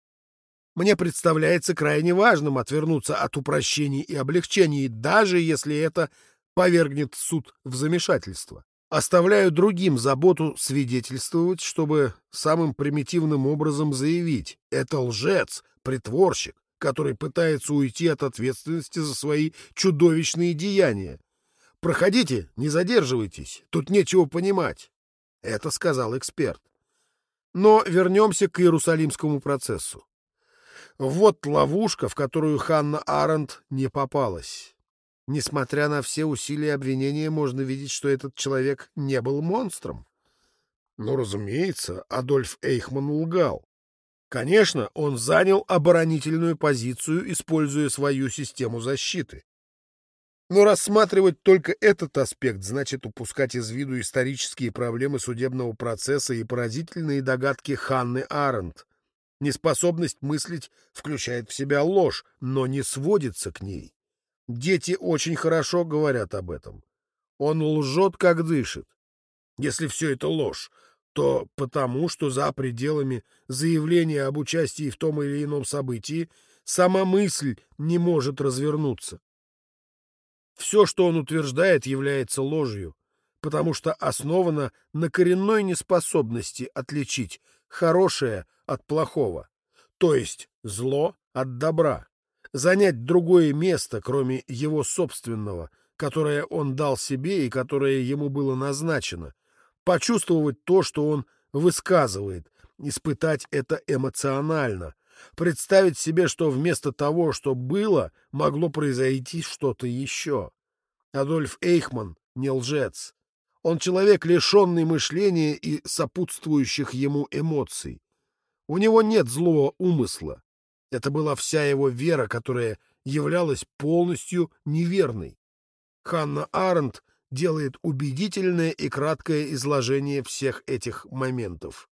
Мне представляется крайне важным отвернуться от упрощений и облегчений, даже если это повергнет суд в замешательство. Оставляю другим заботу свидетельствовать, чтобы самым примитивным образом заявить «это лжец, притворщик, который пытается уйти от ответственности за свои чудовищные деяния. Проходите, не задерживайтесь, тут нечего понимать». Это сказал эксперт. Но вернемся к Иерусалимскому процессу. Вот ловушка, в которую Ханна Аренд не попалась. Несмотря на все усилия обвинения, можно видеть, что этот человек не был монстром. Ну, разумеется, Адольф Эйхман лгал. Конечно, он занял оборонительную позицию, используя свою систему защиты. Но рассматривать только этот аспект значит упускать из виду исторические проблемы судебного процесса и поразительные догадки Ханны Аренд. Неспособность мыслить включает в себя ложь, но не сводится к ней. Дети очень хорошо говорят об этом. Он лжет, как дышит. Если все это ложь, то потому, что за пределами заявления об участии в том или ином событии сама мысль не может развернуться. Все, что он утверждает, является ложью, потому что основано на коренной неспособности отличить хорошее от плохого, то есть зло от добра занять другое место, кроме его собственного, которое он дал себе и которое ему было назначено, почувствовать то, что он высказывает, испытать это эмоционально, представить себе, что вместо того, что было, могло произойти что-то еще. Адольф Эйхман не лжец. Он человек, лишенный мышления и сопутствующих ему эмоций. У него нет злого умысла. Это была вся его вера, которая являлась полностью неверной. Ханна Аренд делает убедительное и краткое изложение всех этих моментов.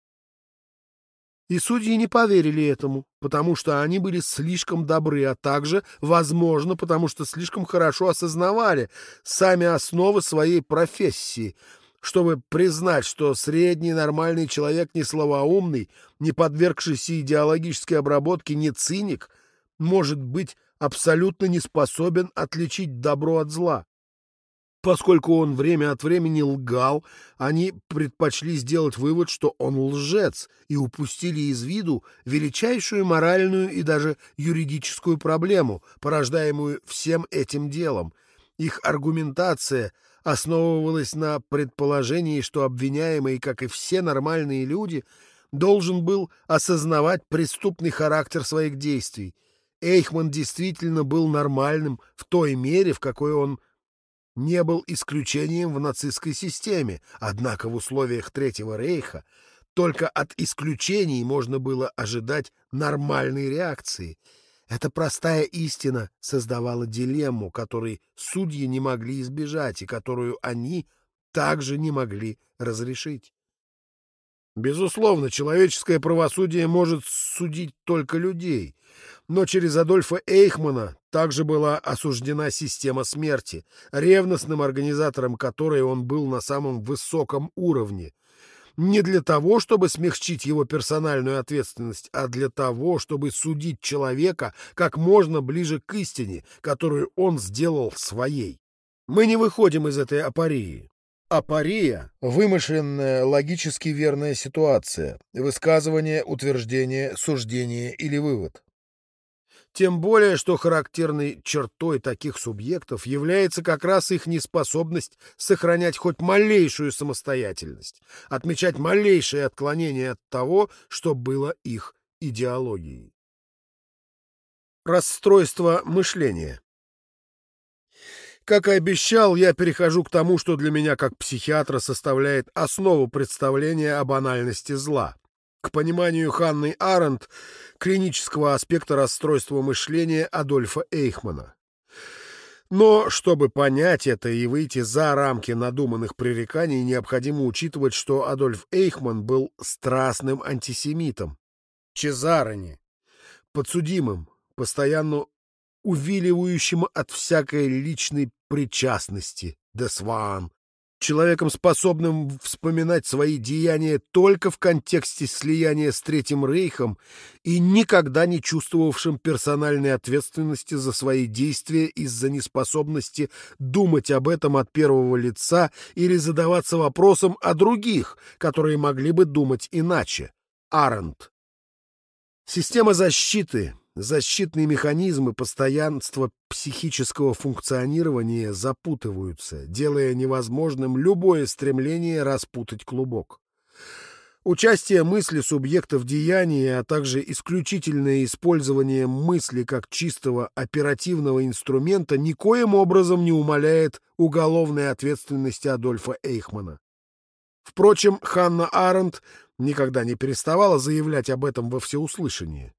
И судьи не поверили этому, потому что они были слишком добры, а также, возможно, потому что слишком хорошо осознавали сами основы своей профессии, чтобы признать, что средний нормальный человек не словоумный, не подвергшийся идеологической обработке, не циник, может быть абсолютно не способен отличить добро от зла. Поскольку он время от времени лгал, они предпочли сделать вывод, что он лжец, и упустили из виду величайшую моральную и даже юридическую проблему, порождаемую всем этим делом. Их аргументация — основывалась на предположении, что обвиняемый, как и все нормальные люди, должен был осознавать преступный характер своих действий. Эйхман действительно был нормальным в той мере, в какой он не был исключением в нацистской системе, однако в условиях Третьего рейха только от исключений можно было ожидать нормальной реакции — эта простая истина создавала дилемму, которой судьи не могли избежать и которую они также не могли разрешить. Безусловно, человеческое правосудие может судить только людей, но через Адольфа Эйхмана также была осуждена система смерти, ревностным организатором которой он был на самом высоком уровне, не для того, чтобы смягчить его персональную ответственность, а для того, чтобы судить человека как можно ближе к истине, которую он сделал своей. Мы не выходим из этой апории. Апория — вымышленная, логически верная ситуация, высказывание, утверждение, суждение или вывод. Тем более, что характерной чертой таких субъектов является как раз их неспособность сохранять хоть малейшую самостоятельность, отмечать малейшее отклонение от того, что было их идеологией. Расстройство мышления как и обещал, я перехожу к тому, что для меня как психиатра составляет основу представления о банальности зла к пониманию Ханны Аренд клинического аспекта расстройства мышления Адольфа Эйхмана. Но чтобы понять это и выйти за рамки надуманных пререканий, необходимо учитывать, что Адольф Эйхман был страстным антисемитом, Чезарони, подсудимым, постоянно увиливающим от всякой личной причастности, Десван, человеком, способным вспоминать свои деяния только в контексте слияния с Третьим Рейхом и никогда не чувствовавшим персональной ответственности за свои действия из-за неспособности думать об этом от первого лица или задаваться вопросом о других, которые могли бы думать иначе. Аренд. Система защиты, защитные механизмы постоянства психического функционирования запутываются, делая невозможным любое стремление распутать клубок. Участие мысли субъекта в деянии, а также исключительное использование мысли как чистого оперативного инструмента никоим образом не умаляет уголовной ответственности Адольфа Эйхмана. Впрочем, Ханна Аренд никогда не переставала заявлять об этом во всеуслышание.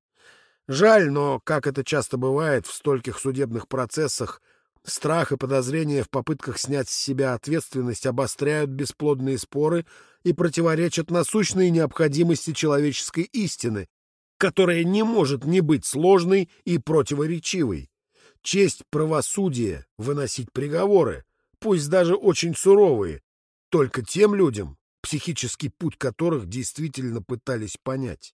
Жаль, но, как это часто бывает в стольких судебных процессах, страх и подозрения в попытках снять с себя ответственность обостряют бесплодные споры — и противоречат насущной необходимости человеческой истины, которая не может не быть сложной и противоречивой. Честь правосудия — выносить приговоры, пусть даже очень суровые, только тем людям, психический путь которых действительно пытались понять.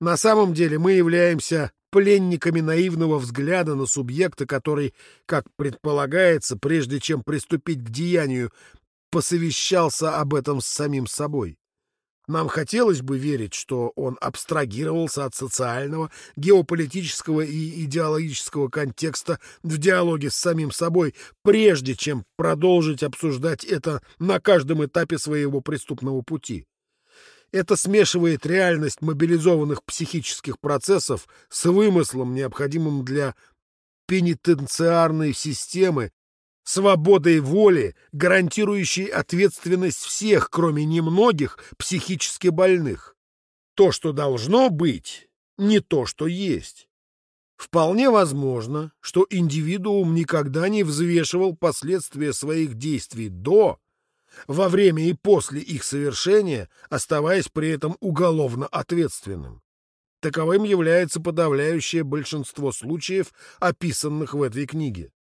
На самом деле мы являемся пленниками наивного взгляда на субъекта, который, как предполагается, прежде чем приступить к деянию, посовещался об этом с самим собой. Нам хотелось бы верить, что он абстрагировался от социального, геополитического и идеологического контекста в диалоге с самим собой, прежде чем продолжить обсуждать это на каждом этапе своего преступного пути. Это смешивает реальность мобилизованных психических процессов с вымыслом, необходимым для пенитенциарной системы, свободой воли, гарантирующей ответственность всех, кроме немногих, психически больных. То, что должно быть, не то, что есть. Вполне возможно, что индивидуум никогда не взвешивал последствия своих действий до, во время и после их совершения, оставаясь при этом уголовно ответственным. Таковым является подавляющее большинство случаев, описанных в этой книге.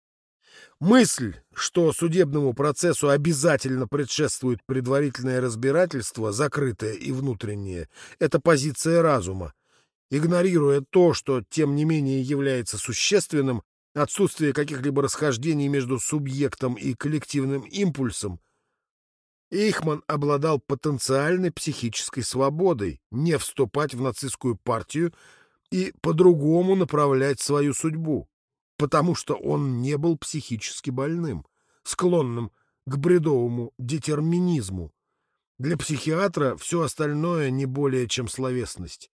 Мысль, что судебному процессу обязательно предшествует предварительное разбирательство, закрытое и внутреннее, это позиция разума. Игнорируя то, что тем не менее является существенным, отсутствие каких-либо расхождений между субъектом и коллективным импульсом, Эйхман обладал потенциальной психической свободой не вступать в нацистскую партию и по-другому направлять свою судьбу потому что он не был психически больным, склонным к бредовому детерминизму. Для психиатра все остальное не более чем словесность.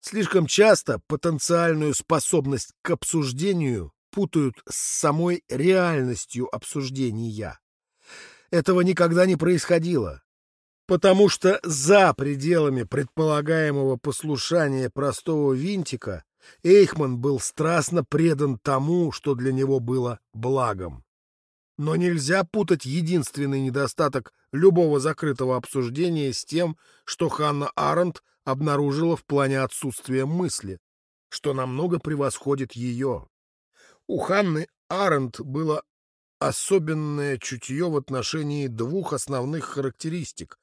Слишком часто потенциальную способность к обсуждению путают с самой реальностью обсуждения. Этого никогда не происходило, потому что за пределами предполагаемого послушания простого винтика Эйхман был страстно предан тому, что для него было благом. Но нельзя путать единственный недостаток любого закрытого обсуждения с тем, что Ханна Аренд обнаружила в плане отсутствия мысли, что намного превосходит ее. У Ханны Аренд было особенное чутье в отношении двух основных характеристик,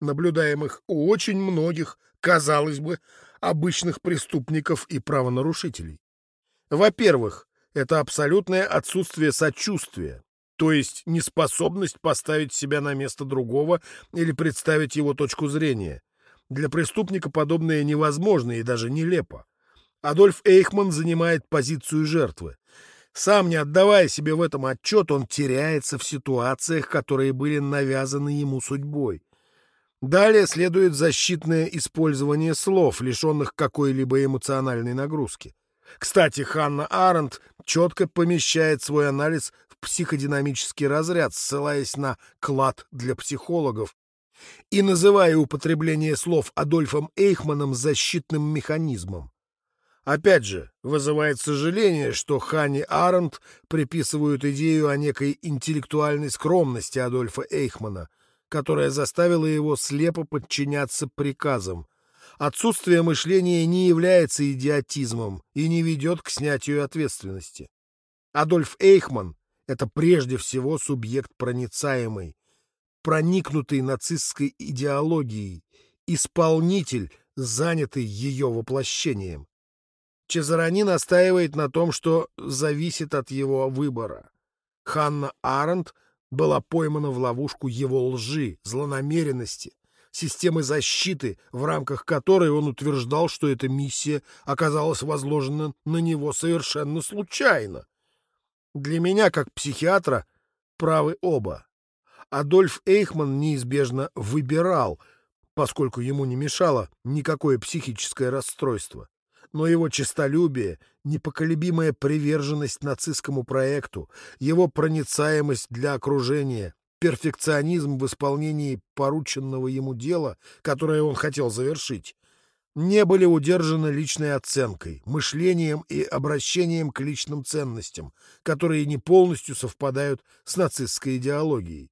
наблюдаемых у очень многих, казалось бы, обычных преступников и правонарушителей. Во-первых, это абсолютное отсутствие сочувствия, то есть неспособность поставить себя на место другого или представить его точку зрения. Для преступника подобное невозможно и даже нелепо. Адольф Эйхман занимает позицию жертвы. Сам не отдавая себе в этом отчет, он теряется в ситуациях, которые были навязаны ему судьбой. Далее следует защитное использование слов, лишенных какой-либо эмоциональной нагрузки. Кстати, Ханна Аренд четко помещает свой анализ в психодинамический разряд, ссылаясь на клад для психологов и называя употребление слов Адольфом Эйхманом защитным механизмом. Опять же, вызывает сожаление, что Ханни Аренд приписывают идею о некой интеллектуальной скромности Адольфа Эйхмана, которая заставила его слепо подчиняться приказам. Отсутствие мышления не является идиотизмом и не ведет к снятию ответственности. Адольф Эйхман — это прежде всего субъект проницаемый, проникнутый нацистской идеологией, исполнитель, занятый ее воплощением. Чезарани настаивает на том, что зависит от его выбора. Ханна Аренд — была поймана в ловушку его лжи, злонамеренности, системы защиты, в рамках которой он утверждал, что эта миссия оказалась возложена на него совершенно случайно. Для меня, как психиатра, правы оба. Адольф Эйхман неизбежно выбирал, поскольку ему не мешало никакое психическое расстройство. Но его честолюбие, непоколебимая приверженность нацистскому проекту, его проницаемость для окружения, перфекционизм в исполнении порученного ему дела, которое он хотел завершить, не были удержаны личной оценкой, мышлением и обращением к личным ценностям, которые не полностью совпадают с нацистской идеологией.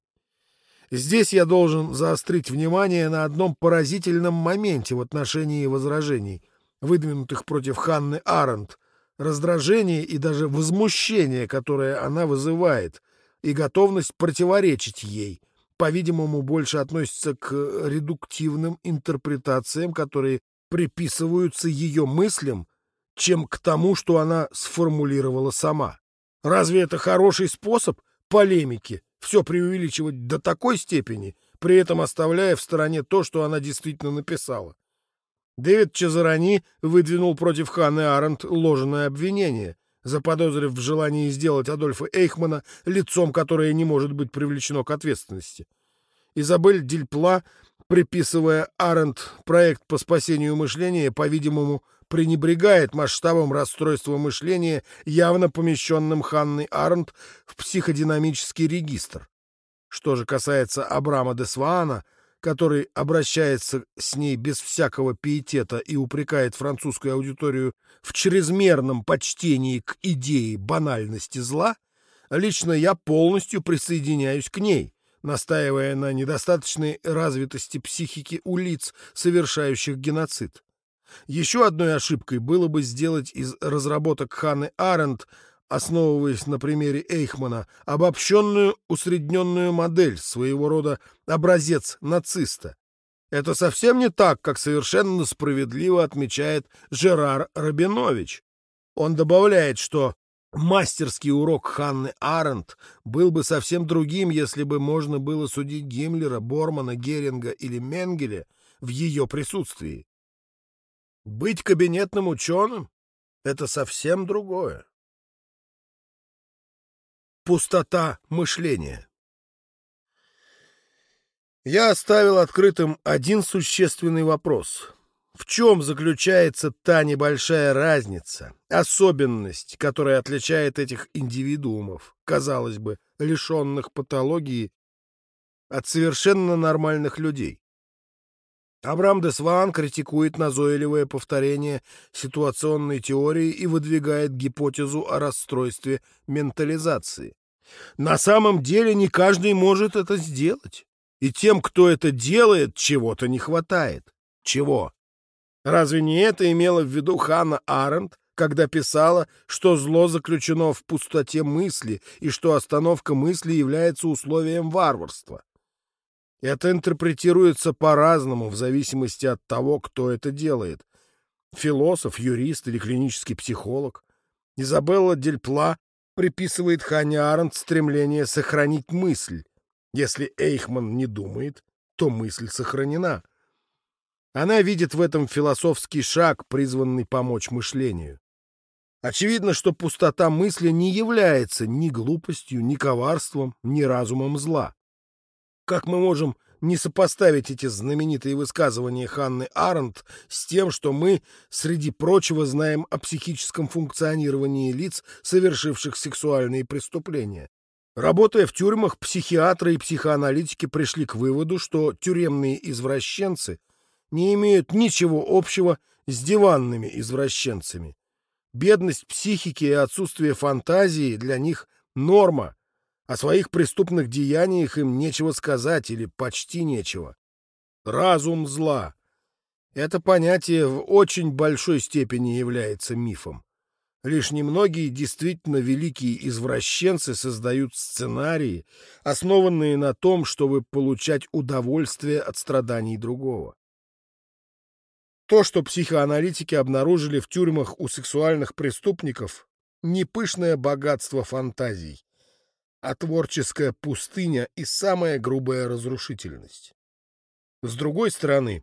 Здесь я должен заострить внимание на одном поразительном моменте в отношении возражений, выдвинутых против Ханны Аренд, раздражение и даже возмущение, которое она вызывает, и готовность противоречить ей, по-видимому, больше относится к редуктивным интерпретациям, которые приписываются ее мыслям, чем к тому, что она сформулировала сама. Разве это хороший способ полемики все преувеличивать до такой степени, при этом оставляя в стороне то, что она действительно написала? Дэвид Чезарани выдвинул против Ханны Аренд ложное обвинение, заподозрив в желании сделать Адольфа Эйхмана лицом, которое не может быть привлечено к ответственности. Изабель Дильпла приписывая Аренд проект по спасению мышления, по-видимому, пренебрегает масштабом расстройства мышления, явно помещенным Ханной Аренд в психодинамический регистр. Что же касается Абрама де Сваана, который обращается с ней без всякого пиетета и упрекает французскую аудиторию в чрезмерном почтении к идее банальности зла, лично я полностью присоединяюсь к ней настаивая на недостаточной развитости психики у лиц, совершающих геноцид. Еще одной ошибкой было бы сделать из разработок Ханны Аренд, основываясь на примере Эйхмана, обобщенную усредненную модель, своего рода образец нациста. Это совсем не так, как совершенно справедливо отмечает Жерар Рабинович. Он добавляет, что Мастерский урок Ханны Аренд был бы совсем другим, если бы можно было судить Гиммлера, Бормана, Геринга или Менгеля в ее присутствии. Быть кабинетным ученым — это совсем другое. Пустота мышления Я оставил открытым один существенный вопрос. В чем заключается та небольшая разница, особенность, которая отличает этих индивидуумов, казалось бы, лишенных патологии, от совершенно нормальных людей? Абрам де Сван критикует назойливое повторение ситуационной теории и выдвигает гипотезу о расстройстве ментализации. На самом деле не каждый может это сделать. И тем, кто это делает, чего-то не хватает. Чего? Разве не это имела в виду Ханна Аренд, когда писала, что зло заключено в пустоте мысли и что остановка мысли является условием варварства? Это интерпретируется по-разному в зависимости от того, кто это делает. Философ, юрист или клинический психолог. Изабелла Дельпла приписывает Ханне Аренд стремление сохранить мысль. Если Эйхман не думает, то мысль сохранена. Она видит в этом философский шаг, призванный помочь мышлению. Очевидно, что пустота мысли не является ни глупостью, ни коварством, ни разумом зла. Как мы можем не сопоставить эти знаменитые высказывания Ханны Аренд с тем, что мы, среди прочего, знаем о психическом функционировании лиц, совершивших сексуальные преступления? Работая в тюрьмах, психиатры и психоаналитики пришли к выводу, что тюремные извращенцы не имеют ничего общего с диванными извращенцами. Бедность психики и отсутствие фантазии для них норма. О своих преступных деяниях им нечего сказать или почти нечего. Разум зла. Это понятие в очень большой степени является мифом. Лишь немногие действительно великие извращенцы создают сценарии, основанные на том, чтобы получать удовольствие от страданий другого. То, что психоаналитики обнаружили в тюрьмах у сексуальных преступников, не пышное богатство фантазий, а творческая пустыня и самая грубая разрушительность. С другой стороны,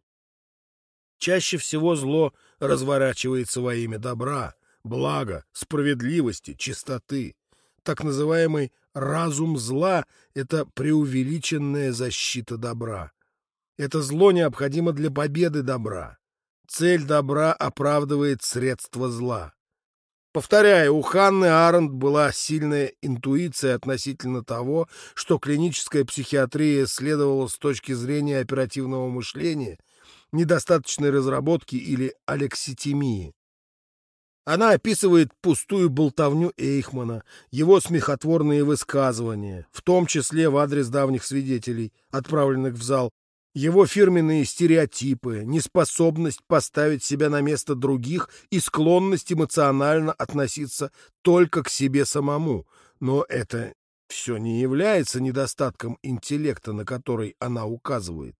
чаще всего зло разворачивается во имя добра, блага, справедливости, чистоты. Так называемый разум зла — это преувеличенная защита добра. Это зло необходимо для победы добра. Цель добра оправдывает средства зла. Повторяю, у Ханны Аренд была сильная интуиция относительно того, что клиническая психиатрия следовала с точки зрения оперативного мышления, недостаточной разработки или алекситимии. Она описывает пустую болтовню Эйхмана, его смехотворные высказывания, в том числе в адрес давних свидетелей, отправленных в зал, его фирменные стереотипы, неспособность поставить себя на место других и склонность эмоционально относиться только к себе самому. Но это все не является недостатком интеллекта, на который она указывает.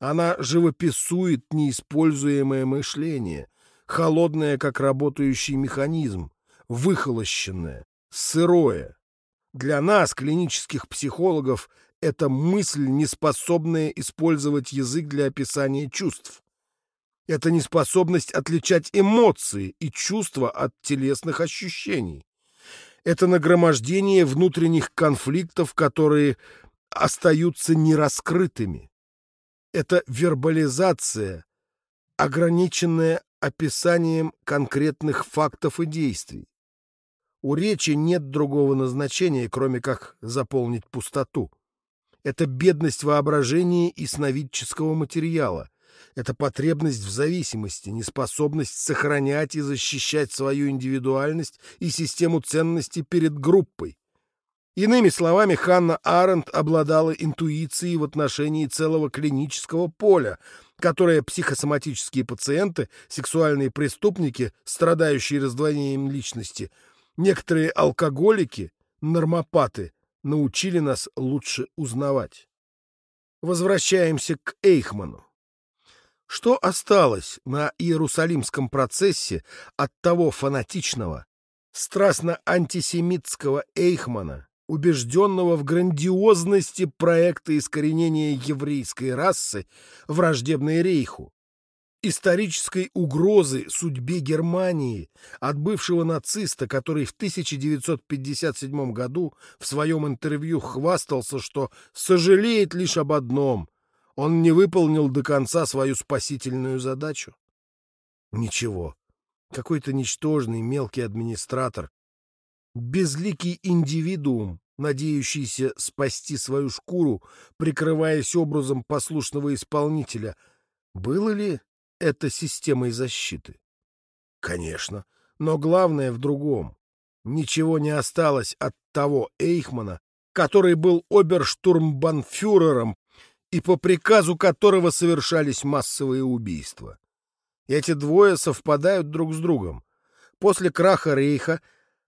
Она живописует неиспользуемое мышление, холодное, как работающий механизм, выхолощенное, сырое. Для нас, клинических психологов, это мысль, неспособная использовать язык для описания чувств. Это неспособность отличать эмоции и чувства от телесных ощущений. Это нагромождение внутренних конфликтов, которые остаются нераскрытыми. Это вербализация, ограниченная описанием конкретных фактов и действий. У речи нет другого назначения, кроме как заполнить пустоту. Это бедность воображения и сновидческого материала. Это потребность в зависимости, неспособность сохранять и защищать свою индивидуальность и систему ценностей перед группой. Иными словами, Ханна Аренд обладала интуицией в отношении целого клинического поля, которое психосоматические пациенты, сексуальные преступники, страдающие раздвоением личности, некоторые алкоголики, нормопаты научили нас лучше узнавать. Возвращаемся к Эйхману. Что осталось на Иерусалимском процессе от того фанатичного, страстно-антисемитского Эйхмана, убежденного в грандиозности проекта искоренения еврейской расы, враждебной рейху, исторической угрозы судьбе Германии от бывшего нациста, который в 1957 году в своем интервью хвастался, что сожалеет лишь об одном — он не выполнил до конца свою спасительную задачу? Ничего. Какой-то ничтожный мелкий администратор, безликий индивидуум, надеющийся спасти свою шкуру, прикрываясь образом послушного исполнителя. Было ли это системой защиты? Конечно, но главное в другом. Ничего не осталось от того Эйхмана, который был оберштурмбанфюрером и по приказу которого совершались массовые убийства. Эти двое совпадают друг с другом. После краха Рейха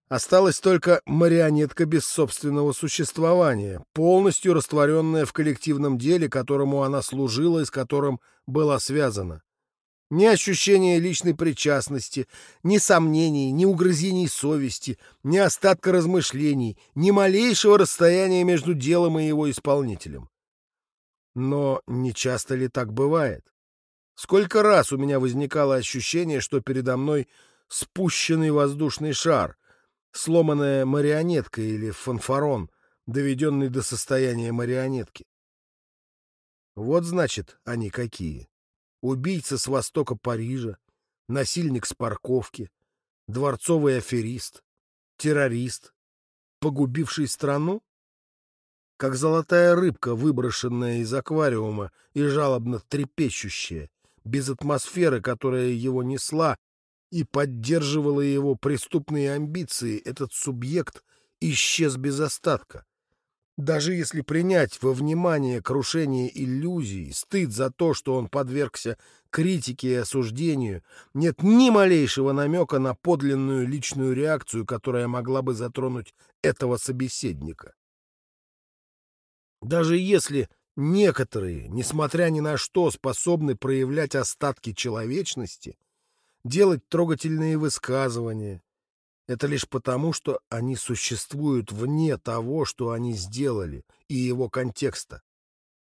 Осталась только марионетка без собственного существования, полностью растворенная в коллективном деле, которому она служила и с которым была связана. Ни ощущения личной причастности, ни сомнений, ни угрызений совести, ни остатка размышлений, ни малейшего расстояния между делом и его исполнителем. Но не часто ли так бывает? Сколько раз у меня возникало ощущение, что передо мной спущенный воздушный шар — сломанная марионетка или фанфарон, доведенный до состояния марионетки. Вот, значит, они какие. Убийца с востока Парижа, насильник с парковки, дворцовый аферист, террорист, погубивший страну? Как золотая рыбка, выброшенная из аквариума и жалобно трепещущая, без атмосферы, которая его несла и поддерживала его преступные амбиции, этот субъект исчез без остатка. Даже если принять во внимание крушение иллюзий, стыд за то, что он подвергся критике и осуждению, нет ни малейшего намека на подлинную личную реакцию, которая могла бы затронуть этого собеседника. Даже если некоторые, несмотря ни на что, способны проявлять остатки человечности, делать трогательные высказывания. Это лишь потому, что они существуют вне того, что они сделали, и его контекста.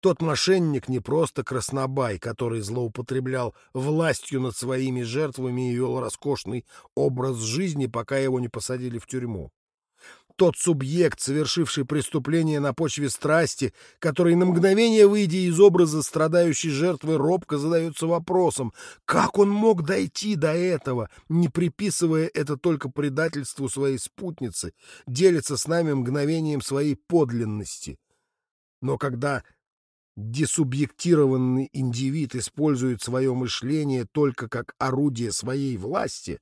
Тот мошенник не просто краснобай, который злоупотреблял властью над своими жертвами и вел роскошный образ жизни, пока его не посадили в тюрьму. Тот субъект, совершивший преступление на почве страсти, который на мгновение, выйдя из образа страдающей жертвы, робко задается вопросом, как он мог дойти до этого, не приписывая это только предательству своей спутницы, делится с нами мгновением своей подлинности. Но когда десубъектированный индивид использует свое мышление только как орудие своей власти,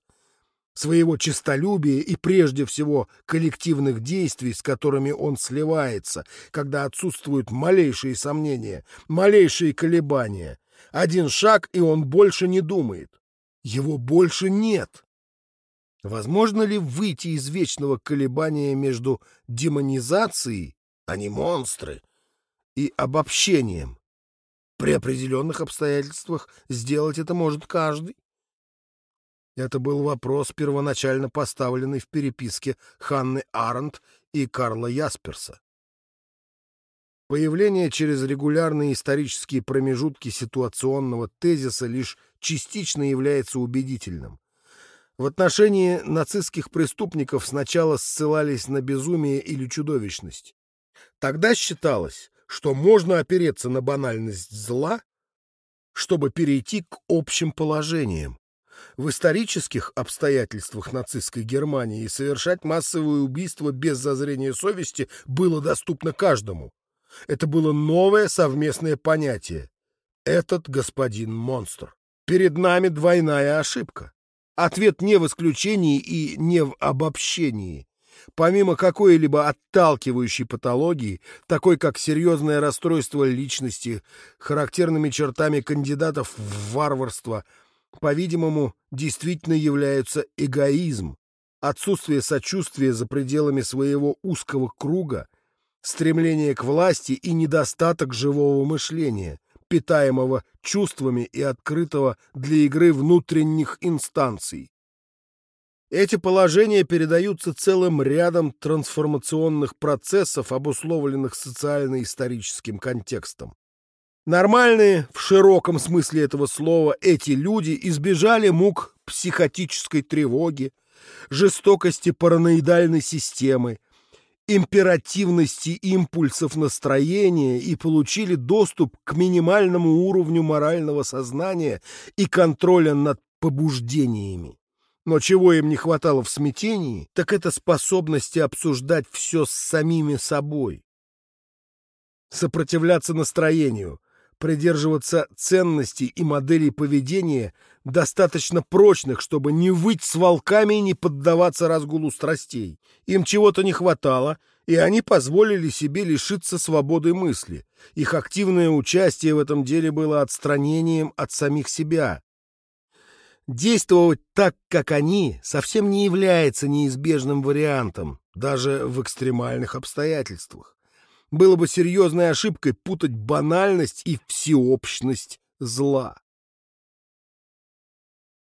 своего честолюбия и прежде всего коллективных действий, с которыми он сливается, когда отсутствуют малейшие сомнения, малейшие колебания. Один шаг, и он больше не думает. Его больше нет. Возможно ли выйти из вечного колебания между демонизацией, они монстры, и обобщением? При определенных обстоятельствах сделать это может каждый. Это был вопрос, первоначально поставленный в переписке Ханны Арендт и Карла Ясперса. Появление через регулярные исторические промежутки ситуационного тезиса лишь частично является убедительным. В отношении нацистских преступников сначала ссылались на безумие или чудовищность. Тогда считалось, что можно опереться на банальность зла, чтобы перейти к общим положениям в исторических обстоятельствах нацистской Германии совершать массовые убийства без зазрения совести было доступно каждому. Это было новое совместное понятие. Этот господин монстр. Перед нами двойная ошибка. Ответ не в исключении и не в обобщении. Помимо какой-либо отталкивающей патологии, такой как серьезное расстройство личности, характерными чертами кандидатов в варварство – по-видимому, действительно являются эгоизм, отсутствие сочувствия за пределами своего узкого круга, стремление к власти и недостаток живого мышления, питаемого чувствами и открытого для игры внутренних инстанций. Эти положения передаются целым рядом трансформационных процессов, обусловленных социально-историческим контекстом. Нормальные, в широком смысле этого слова, эти люди избежали мук психотической тревоги, жестокости параноидальной системы, императивности импульсов настроения и получили доступ к минимальному уровню морального сознания и контроля над побуждениями. Но чего им не хватало в смятении, так это способности обсуждать все с самими собой. Сопротивляться настроению, придерживаться ценностей и моделей поведения, достаточно прочных, чтобы не выть с волками и не поддаваться разгулу страстей. Им чего-то не хватало, и они позволили себе лишиться свободы мысли. Их активное участие в этом деле было отстранением от самих себя. Действовать так, как они, совсем не является неизбежным вариантом, даже в экстремальных обстоятельствах было бы серьезной ошибкой путать банальность и всеобщность зла.